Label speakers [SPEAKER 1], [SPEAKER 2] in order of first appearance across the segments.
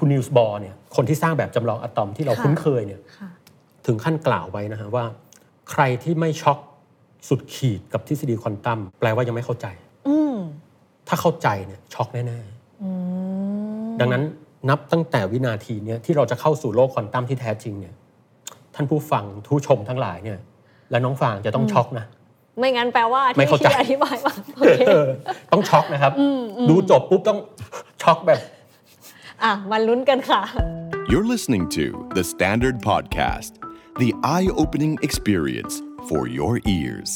[SPEAKER 1] คุณนีลส์บอร์เนี่ยคนที่สร้างแบบจำลองอะตอมที่เราคุ้นเคยเนี่ยถึงขั้นกล่าวไว้นะฮะว่า ใครที่ไม่ช็อกสุดขีดกับทฤษฎีควอนตัมแปลว่ายังไม่เข้าใจถ้าเข้าใจเนี่ยช็อกแน่ๆดังนั้นนับตั้งแต่วินาทีนี้ที่เราจะเข้าสู่โลกควอนตัมที่แท้จริงเนี่ย ท่านผู้ฟังผู้ชมทั้งหลายเนี่ย และน้องฟางจะต้องช็อกนะ
[SPEAKER 2] ไม่งั้นแปลว่า
[SPEAKER 1] ไม่เข้าใจ
[SPEAKER 2] อธิบายมา
[SPEAKER 1] ต้องช็อกนะครับ ดูจบปุ๊บต้องช็อกแบบ
[SPEAKER 2] อะมาลุ้นกันค่ะ
[SPEAKER 3] You're listening to the Standard Podcast the eye-opening experience for your ears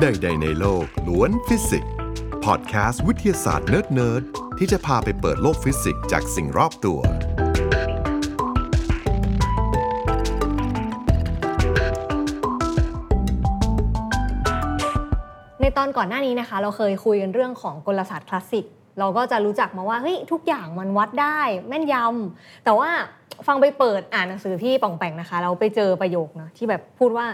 [SPEAKER 3] ใดๆในโลกล้วนฟิสิกส์พอดแคสต์วิทยาศาสตร์เนิร์ดๆที่จะพาไปเปิดโลกฟิสิกส์จากสิ่งรอบตัว
[SPEAKER 2] ตอนก่อนหน้านี้นะคะ เราเคยคุยกันเรื่องของกลศาสตร์คลาสสิก เราก็จะรู้จักมาว่าเฮ้ยทุกอย่างมันวัดได้แม่นยำแต่ว่าฟังไปเปิดอ่านหนังสือพี่ป่องแปงนะคะ เราไปเจอประโยคนะที่แบบพูดว่า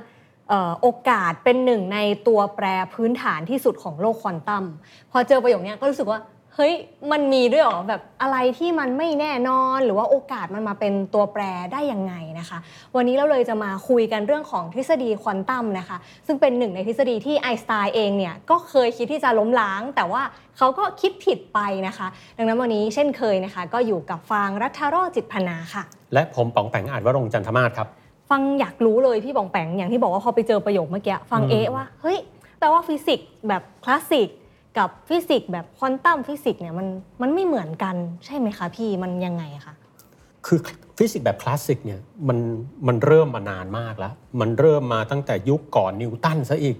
[SPEAKER 2] โอกาสเป็นหนึ่งในตัวแปรพื้นฐานที่สุดของโลกควอนตัมพอเจอประโยคนี้ก็รู้สึกว่า เฮ้ยมันมีด้วยหรอแบบอะไรที่มันไม่แน่นอน หรือว่าโอกาสมันมาเป็นตัวแปรได้ยังไงนะคะ วันนี้เราเลยจะมาคุยกันเรื่องของทฤษฎีควอนตัมนะคะ ซึ่งเป็นหนึ่งในทฤษฎีที่ไอน์สไตน์เองเนี่ยก็เคยคิดที่จะล้มล้าง แต่ว่าเขาก็คิดผิดไปนะคะ ดังนั้นวันนี้เช่นเคยนะคะ ก็อยู่กับฟางรัฐโรจน์ จิตรพนาค่ะ
[SPEAKER 1] และผมป๋องแป๋ง อาจวรงค์ จันทมาศครับ
[SPEAKER 2] ฟางอยากรู้เลยพี่ป๋องแป๋งอย่างที่บอกว่าพอไปเจอประโยคเมื่อกี้ฟางเอ๊ะว่าเฮ้ยแปลว่าฟิสิกส์แบบคลาสสิก กับฟิสิกส์แบบควอนตัมฟิสิกส์เนี่ยมันมันไม่เหมือนกันใช่ไหมคะพี่มันยังไงคะ
[SPEAKER 1] คือฟิสิกส์แบบคลาสสิกเนี่ยมันมันเริ่มมานานมากแล้ว มันเริ่มมาตั้งแต่ยุคก่อนนิวตันซะอีก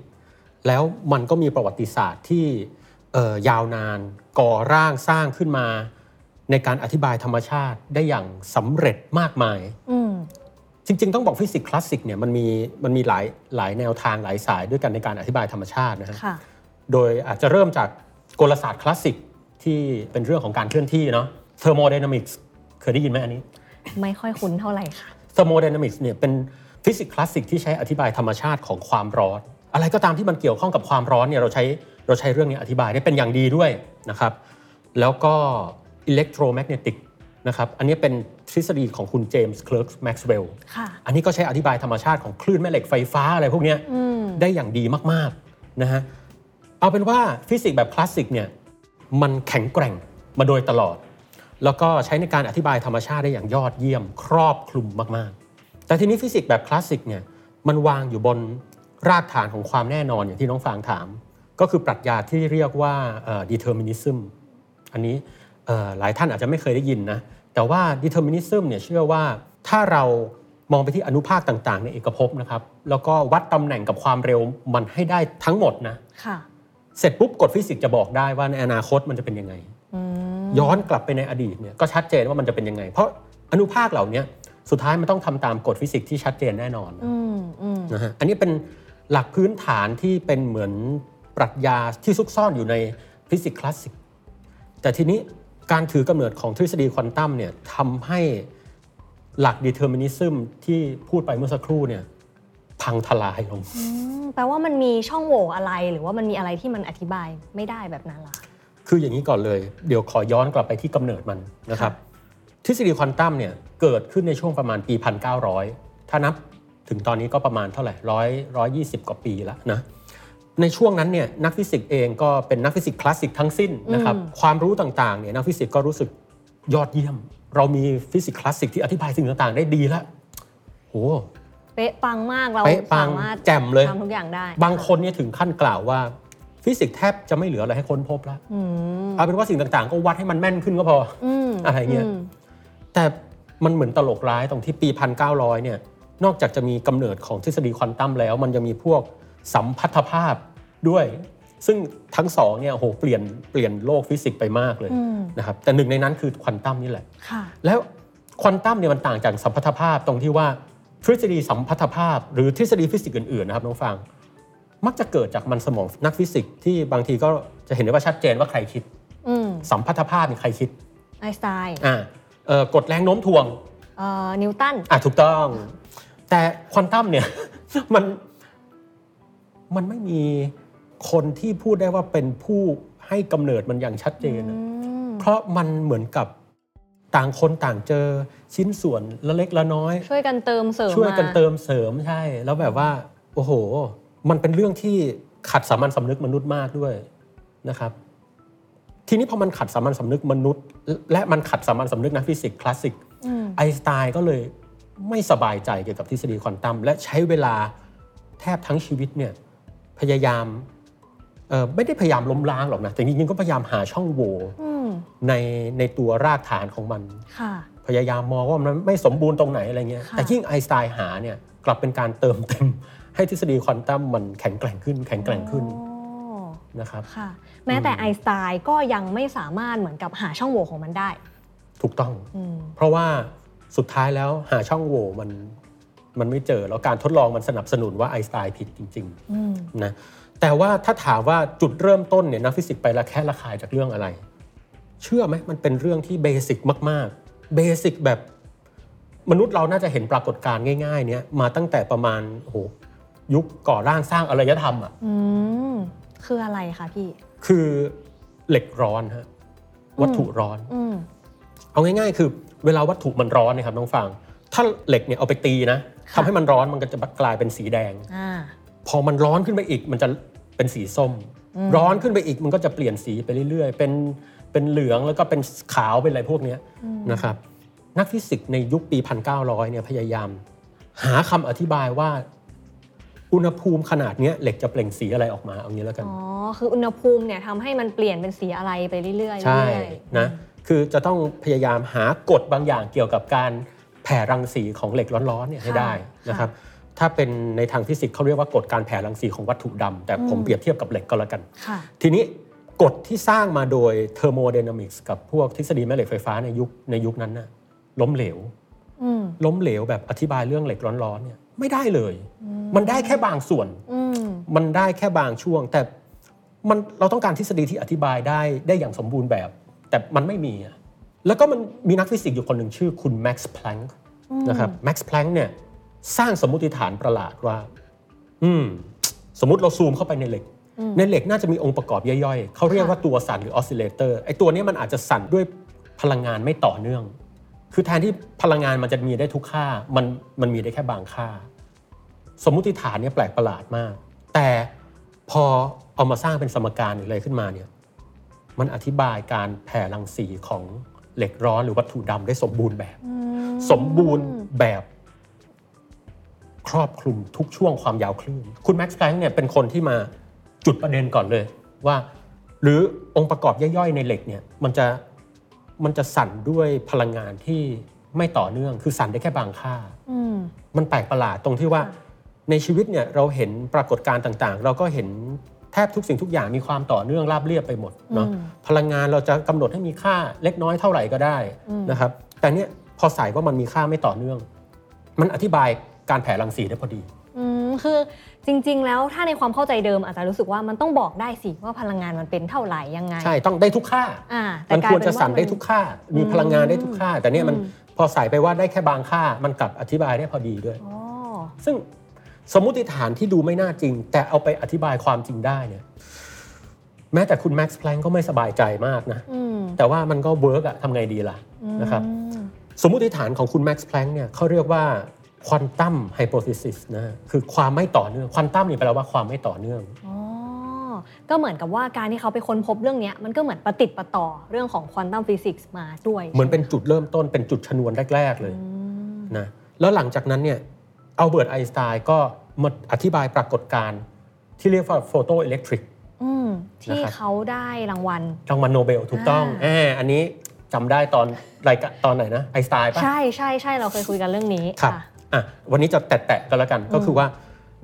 [SPEAKER 1] แล้วมันก็มีประวัติศาสตร์ที่ยาวนานก่อร่างสร้างขึ้นมา ในการอธิบายธรรมชาติได้อย่างสำเร็จมากมายจริง ๆ ต้องบอกฟิสิกส์คลาสสิกเนี่ยมันมีมันมีหลายหลายแนวทางหลายสายด้วยกันในการอธิบายธรรมชาตินะฮะ โดยอาจจะเริ่มจากกลศาสตร์คลาสสิกที่เป็นเรื่องของการเคลื่อนที่เนาะthermodynamics เคยได้ยินไหมอันนี้
[SPEAKER 2] ไม่ค่อยคุ้นเท่าไหร่ค่ะ
[SPEAKER 1] thermodynamics เนี่ยเป็นฟิสิกส์คลาสสิกที่ใช้อธิบายธรรมชาติของความร้อน อะไรก็ตามที่มันเกี่ยวข้องกับความร้อนเนี่ยเราใช้เราใช้เรื่องนี้อธิบายได้เป็นอย่างดีด้วยนะครับ แล้วก็ electromagnetic นะครับอันนี้เป็นทฤษฎีของคุณเจมส์เคลิร์กแม็กซ์เวลล์อันนี้ก็ใช้อธิบายธรรมชาติของคลื่นแม่เหล็กไฟฟ้าอะไรพวกนี้ได้อย่างดีมากๆนะฮะ เอาเป็นว่าฟิสิกส์แบบคลาสสิกเนี่ยมันแข็งแกร่งมาโดยตลอด แล้วก็ใช้ในการอธิบายธรรมชาติได้อย่างยอดเยี่ยม ครอบคลุมมากๆ แต่ทีนี้ฟิสิกส์แบบคลาสสิกเนี่ยมันวางอยู่บนรากฐานของความแน่นอนอย่างที่น้องฟางถาม ก็คือปรัชญาที่เรียกว่า determinism อันนี้หลายท่านอาจจะไม่เคยได้ยินนะแต่ว่า determinism เนี่ยเชื่อว่าถ้าเรามองไปที่อนุภาคต่าง ๆ ในเอกภพนะครับ แล้วก็วัดตำแหน่งกับความเร็วมันให้ได้ทั้งหมดนะ เสร็จปุ๊บกฎฟิสิกส์จะบอกได้ว่าในอนาคตมันจะเป็นยังไง ย้อนกลับไปในอดีตเนี่ยก็ชัดเจนว่ามันจะเป็นยังไง เพราะอนุภาคเหล่านี้สุดท้ายมันต้องทำตามกฎฟิสิกส์ที่ชัดเจนแน่นอนนะฮะอันนี้เป็นหลักพื้นฐานที่เป็นเหมือนปรัชญาที่ซุกซ่อนอยู่ในฟิสิกส์คลาสสิกแต่ทีนี้การถือกำเนิดของทฤษฎีควอนตัมเนี่ยทำให้หลัก determinism ที่พูดไปเมื่อสักครู่เนี่ย พังทลายลง
[SPEAKER 2] แปลว่ามันมีช่องโหว่อะไรหรือว่ามันมีอะไรที่มันอธิบายไม่ได้แบบนั้นล่ะ
[SPEAKER 1] คืออย่างนี้ก่อนเลย เดี๋ยวขอย้อนกลับไปที่กำเนิดมันนะครับ ทฤษฎีควอนตัมเนี่ยเกิดขึ้นในช่วงประมาณปี 1900 ถ้านับถึงตอนนี้ก็ประมาณเท่าไหร่ร้อยร้อยยี่สิบกว่าปีแล้วนะในช่วงนั้นเนี่ยนักฟิสิกส์เองก็เป็นนักฟิสิกส์คลาสสิกทั้งสิ้นนะครับความรู้ต่างๆเนี่ยนักฟิสิกส์ก็รู้สึกยอดเยี่ยม เรามีฟิสิกส์คลาสสิกที่อธิบายสิ่งต่างๆ ได้ดีแล้วโห
[SPEAKER 2] เป๊ะปังมากเรา
[SPEAKER 1] สามารถแจ่มเลย
[SPEAKER 2] ทำทุกอย่างได้
[SPEAKER 1] บางคนเนี่ยถึงขั้นกล่าวว่า ฟิสิกส์แทบจะไม่เหลืออะไรให้ค้นพบแล้วเอาเป็นว่าสิ่งต่างๆ ก็วัดให้มันแม่นขึ้นก็พออะไรเงี้ยแต่มันเหมือนตลกร้ายตรงที่ปี 1900 เนี่ย นอกจากจะมีกำเนิดของทฤษฎีควอนตัมแล้ว มันยังมีพวกสัมพัทธภาพด้วย ซึ่งทั้งสองเนี่ยโหเปลี่ยนเปลี่ยนโลกฟิสิกส์ไปมากเลยนะครับแต่หนึ่งในนั้นคือควอนตัมนี่แหละแล้วควอนตัมเนี่ยมันต่างจากสัมพัทธภาพตรงที่ว่า ทฤษฎีสัมพัทธภาพ หรือทฤษฎีฟิสิกส์อื่นๆนะครับน้องฟาง มักจะเกิดจากมันสมองนักฟิสิกส์ที่บางทีก็จะเห็นได้ว่าชัดเจนว่าใครคิด สัมพัทธภาพนี่ใครคิด
[SPEAKER 2] ไอน์สไตน์
[SPEAKER 1] อ่ากฎแรงโน้มถ่วง
[SPEAKER 2] นิวตัน
[SPEAKER 1] อ่าถูกต้อง แต่ควอนตัมเนี่ยมันมันไม่มีคนที่พูดได้ว่าเป็นผู้ให้กำเนิดมันอย่างชัดเจน เพเพราะมันเหมือนกับ ต่างคนต่างเจอชิ้นส่วนละเล็กละน้อย
[SPEAKER 2] ช่วยกันเติมเสริม
[SPEAKER 1] ช่วยกัน
[SPEAKER 2] มา
[SPEAKER 1] เติมเสริมใช่ แล้วแบบว่า โอ้โห มันเป็นเรื่องที่ขัดสามัญสำนึกมนุษย์มากด้วยนะครับ ทีนี้พอมันขัดสามัญสำนึกมนุษย์ และมันขัดสามัญสำนึกนักฟิสิกส์คลาสสิก
[SPEAKER 2] อืม
[SPEAKER 1] ไอน์สไตน์ก็เลยไม่สบายใจเกี่ยวกับทฤษฎีควอนตัมและใช้เวลาแทบทั้งชีวิตเนี่ยพยายามเอ่อไม่ได้พยายามล้มล้างหรอกนะแต่จริงๆก็พยายามหาช่องโหว่
[SPEAKER 2] อืม
[SPEAKER 1] ในในตัวรากฐานของมัน
[SPEAKER 2] ค่ะ
[SPEAKER 1] พยายามมองว่ามันไม่สมบูรณ์ตรงไหนอะไรเงี้ย
[SPEAKER 2] ค่ะ
[SPEAKER 1] แต่ยิ่งไอน์สไตน์หาเนี่ยกลับเป็นการเติมเต็ม ให้ทฤษฎีควอนตัมมันแข็งแกร่งขึ้น แข็งแกร่งขึ้น
[SPEAKER 2] อ๋อ
[SPEAKER 1] นะครับ
[SPEAKER 2] ค่ะแม้แต่ไอน์สไตน์ก็ยังไม่สามารถเหมือนกับหาช่องโหว่ของมันได้
[SPEAKER 1] ถูกต้อง
[SPEAKER 2] อืม
[SPEAKER 1] เพราะว่าสุดท้ายแล้วหาช่องโหว่มันมันไม่เจอแล้วการทดลองมันสนับสนุนว่าไอน์สไตน์ผิดจริง
[SPEAKER 2] อืม
[SPEAKER 1] ๆนะแต่ว่าถ้าถามว่าจุดเริ่มต้นเนี่ยนักฟิสิกส์ไประแคะระคายจากเรื่องอะไร เชื่อไหมมันเป็นเรื่องที่เบสิกมากๆเบสิกแบบมนุษย์เราน่าจะเห็นปรากฏการณ์ง่ายๆเนี่ยมาตั้งแต่ประมาณโอ้โหยุคก่อร่างสร้างอารยธรรมอะ
[SPEAKER 2] อืมคืออะไรคะพี่
[SPEAKER 1] คือเหล็กร้อนฮะวัตถุร้อน
[SPEAKER 2] อืม
[SPEAKER 1] เอาง่ายๆ คือ เวลาวัตถุมันร้อนเนะครับน้องฟัง ถ้าเหล็กเนี่ยเอาไปตีนะ
[SPEAKER 2] ค่ะ
[SPEAKER 1] ทำให้มันร้อนมันก็จะกลายเป็นสีแดง
[SPEAKER 2] อ่า
[SPEAKER 1] พอมันร้อนขึ้นไปอีกมันจะเป็นสีส้ม
[SPEAKER 2] อืม
[SPEAKER 1] ร้อนขึ้นไปอีกมันก็จะเปลี่ยนสีไปเรื่อยๆ เป็น เป็นเหลืองแล้วก็เป็นขาวเป็นอะไรพวกเนี้ยนะครับนักฟิสิกส์ในยุคปี 1900 เนี่ยพยายาม หาคำอธิบายว่า อุณหภูมิขนาดเนี้ยเหล็กจะเปล่งสีอะไรออกมาเอางี้แล้วกัน
[SPEAKER 2] อ๋อ คืออุณหภูมิเนี่ยทำให้มันเปลี่ยนเป็นสีอะไรไปเรื่อยๆ
[SPEAKER 1] ใช่
[SPEAKER 2] เรื่อยๆ
[SPEAKER 1] นะคือจะต้องพยายามหากฎบางอย่างเกี่ยวกับการแผ่รังสีของเหล็กร้อนๆเนี่ยให้ได้นะครับถ้าเป็นในทางฟิสิกส์เขาเรียกว่ากฎการแผ่รังสีของวัตถุดำแต่ผมเปรียบเทียบกับเหล็กก็แล้วกัน
[SPEAKER 2] ค่ะ
[SPEAKER 1] ทีนี้ กฎที่สร้างมาโดยเทอร์โมไดนามิกส์กับพวกทฤษฎีแม่เหล็กไฟฟ้าในยุคในยุคนั้นน่ะล้มเหลว
[SPEAKER 2] อืม
[SPEAKER 1] ล้มเหลวแบบอธิบายเรื่องเหล็กร้อนๆเนี่ยไม่ได้เลย มันได้แค่บางส่วน
[SPEAKER 2] อืม
[SPEAKER 1] มันได้แค่บางช่วง แต่มันเราต้องการทฤษฎีที่อธิบายได้ได้อย่างสมบูรณ์แบบ แต่มันไม่มีอะแล้วก็มันมีนักฟิสิกส์อยู่คนหนึ่งชื่อคุณแม็กซ์พลังค์นะครับแม็กซ์พลังค์เนี่ยสร้างสมมติฐานประหลาดว่า อืม สมมติเราซูมเข้าไปในเหล็ก ในเหล็กน่าจะมีองค์ประกอบย่อยๆ เขาเรียกว่าตัวสั่นหรือ oscillator ไอ้ตัวเนี้ยมันอาจจะสั่นด้วยพลังงานไม่ต่อเนื่อง คือแทนที่พลังงานมันจะมีได้ทุกค่ามันมันมีได้แค่บางค่า สมมุติฐานเนี่ยแปลกประหลาดมาก แต่พอเอามาสร้างเป็นสมการหรืออะไรขึ้นมาเนี่ยมันอธิบายการแผ่รังสีของเหล็กร้อนหรือวัตถุดำได้สมบูรณ์แบบ สมบูรณ์แบบครอบคลุมทุกช่วงความยาวคลื่น คุณแม็กซ์แพลงก์เนี่ยเป็นคนที่มา จุดประเด็นก่อนเลยว่า หรือองค์ประกอบย่อยๆในเหล็กเนี่ยมันจะมันจะสั่นด้วยพลังงานที่ไม่ต่อเนื่อง คือสั่นได้แค่บางค่า
[SPEAKER 2] อืม
[SPEAKER 1] มันแปลกประหลาดตรงที่ว่า
[SPEAKER 2] ค่ะ
[SPEAKER 1] ในชีวิตเนี่ยเราเห็นปรากฏการณ์ต่างๆ เราก็เห็นแทบทุกสิ่งทุกอย่างมีความต่อเนื่องราบเรียบไปหมดเนาะ
[SPEAKER 2] อืม
[SPEAKER 1] พลังงานเราจะกำหนดให้มีค่าเล็กน้อยเท่าไหร่ก็ได้
[SPEAKER 2] อืม
[SPEAKER 1] นะครับ แต่เนี่ยพอใส่ว่ามันมีค่าไม่ต่อเนื่อง มันอธิบายการแผ่รังสีได้พอดี
[SPEAKER 2] อืมคือ จริง ๆ แล้วถ้าในความเข้าใจเดิมอาจจะรู้สึกว่ามันต้องบอกได้สิว่าพลังงานมันเป็นเท่าไหร่ยังไง
[SPEAKER 1] ใช่ ต้องได้ทุกค่า
[SPEAKER 2] อ่า
[SPEAKER 1] มัน
[SPEAKER 2] กลายเป็นว่าควร
[SPEAKER 1] จะสั่นได้ทุกค่า มีพลังงานได้ทุกค่า แต่เนี่ยมัน
[SPEAKER 2] อืม
[SPEAKER 1] พอใส่ไปว่าได้แค่บางค่า มันกลับอธิบายได้พอดีด้วย
[SPEAKER 2] อ๋อ
[SPEAKER 1] ซึ่งสมมุติฐานที่ดูไม่น่าจริง แต่เอาไปอธิบายความจริงได้เนี่ยแม้แต่คุณแม็กซ์พลังค์ก็ไม่สบายใจมากนะ
[SPEAKER 2] อืม
[SPEAKER 1] แต่ว่ามันก็ work อะทำไงดีล่ะนะครับ
[SPEAKER 2] อืม
[SPEAKER 1] สมมุติฐานของคุณแม็กซ์พลังค์เนี่ยเขาเรียกว่า quantum hypothesis นะคือความไม่ต่อเนื่องควอนตัมนี่แปลว่าความไม่ต่อเนื่อง
[SPEAKER 2] อ๋อก็เหมือนกับว่าการที่เขาไปค้นพบเรื่องเนี้ยมันก็เหมือนปะติดปะต่อเรื่องของ quantum physics มาด้วย
[SPEAKER 1] เหมือนเป็นจุดเริ่มต้นเป็นจุดชนวนแรก ๆ เลย
[SPEAKER 2] อืม
[SPEAKER 1] นะแล้วหลังจากนั้นเนี่ยอัลเบิร์ตไอน์สไตน์ก็มาอธิบายปรากฏการณ์ที่เรียกว่า photoelectricอื
[SPEAKER 2] มที่
[SPEAKER 1] นะครับ
[SPEAKER 2] เขาได้รางวัล
[SPEAKER 1] รางวัลโนเบลถูกต้อง
[SPEAKER 2] อ่า
[SPEAKER 1] แอบอันนี้จำได้ตอนรายการตอนไหนนะไอน์สไตน์ปะ
[SPEAKER 2] ใช่ใช่ใช่เราเคยคุยกันเรื่องนี้
[SPEAKER 1] ครับ
[SPEAKER 2] ค่ะ
[SPEAKER 1] อะวันนี้จะแตะๆกันแล้วกัน ก็คือว่า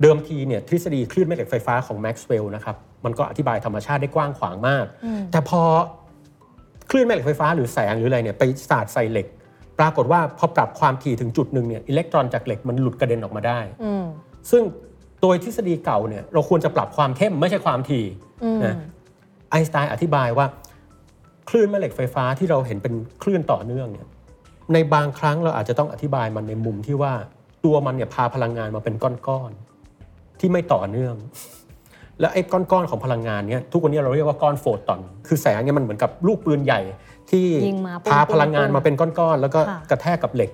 [SPEAKER 1] เดิมทีเนี่ยทฤษฎีคลื่นแม่เหล็กไฟฟ้าของแม็กซ์เวลล์นะครับมันก็อธิบายธรรมชาติได้กว้างขวางมาก
[SPEAKER 2] อืม
[SPEAKER 1] แต่พอคลื่นแม่เหล็กไฟฟ้าหรือแสงหรืออะไรเนี่ยไปสาดใส่เหล็ก ปรากฏว่าพอปรับความถี่ถึงจุดหนึ่งเนี่ยอิเล็กตรอนจากเหล็กมันหลุดกระเด็นออกมาได้
[SPEAKER 2] อืม
[SPEAKER 1] ซึ่งโดยทฤษฎีเก่าเนี่ยเราควรจะปรับความเข้มไม่ใช่ความถี่
[SPEAKER 2] อืม
[SPEAKER 1] นะไอน์สไตน์อธิบายว่า คลื่นแม่เหล็กไฟฟ้าที่เราเห็นเป็นคลื่นต่อเนื่องเนี่ยในบางครั้งเราอาจจะต้องอธิบายมันในมุมที่ว่า ตัวมันเนี่ยพาพลังงานมาเป็นก้อนๆที่ไม่ต่อเนื่อง และไอ้ก้อนๆของพลังงานเนี่ยทุกวันนี้เราเรียกว่าก้อนโฟตอน คือแสงเนี่ยมันเหมือนกับลูกปืนใหญ่ ที่
[SPEAKER 2] ยิงมาปุ้ง
[SPEAKER 1] พา
[SPEAKER 2] ปุ้ง
[SPEAKER 1] พลังงาน
[SPEAKER 2] ปุ้ง
[SPEAKER 1] มาเป็นก้อนๆแล้วก็
[SPEAKER 2] ค่ะ
[SPEAKER 1] กระแทกกับเหล็ก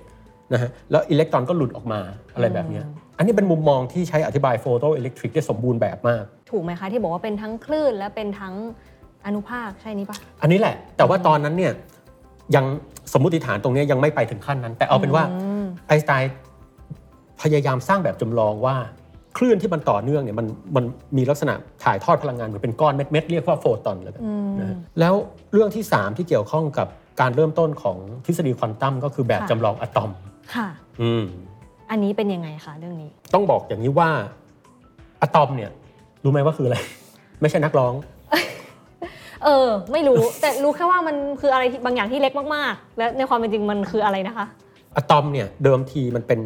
[SPEAKER 1] นะฮะแล้วอิเล็กตรอนก็หลุดออกมาอะไรแบบเนี้ย
[SPEAKER 2] อืม
[SPEAKER 1] อันนี้เป็นมุมมองที่ใช้อธิบายโฟโตอิเล็กทริกได้สมบูรณ์แบบมาก
[SPEAKER 2] ถูกไหมคะ ที่บอกว่าเป็นทั้งคลื่นและเป็นทั้งอนุภาคใช่นี้ปะ
[SPEAKER 1] อันนี้แหละ แต่ว่าตอนนั้นเนี่ยยังสมมติฐานตรงเนี้ยยังไม่ไปถึงขั้นนั้น แต่เอาเป็นว่า
[SPEAKER 2] อืม
[SPEAKER 1] ไอน์สไตน์ พยายามสร้างแบบจำลองว่าคลื่นที่มันต่อเนื่องเนี่ยมันมันมีลักษณะถ่ายทอดพลังงานเหมือนเป็นก้อนเม็ดๆเรียกว่าโฟตอนแล้วกัน
[SPEAKER 2] อืม
[SPEAKER 1] นะฮะแล้วเรื่องที่ 3 ที่เกี่ยวข้องกับการเริ่มต้นของทฤษฎีควอนตัมก็คือแบบ
[SPEAKER 2] ค่ะ
[SPEAKER 1] จำลองอะตอม
[SPEAKER 2] ค่ะ
[SPEAKER 1] อืม
[SPEAKER 2] อันนี้เป็นยังไงคะเรื่องนี้
[SPEAKER 1] ต้องบอกอย่างนี้ว่าอะตอมเนี่ยรู้ไหมว่าคืออะไร ไม่ใช่นักร้อง
[SPEAKER 2] เออ ไม่รู้ แต่รู้แค่ว่ามันคืออะไรที่บางอย่างที่เล็กมากๆ และในความเป็นจริงมันคืออะไรนะคะ
[SPEAKER 1] อะตอมเนี่ยเดิมทีมันเป็น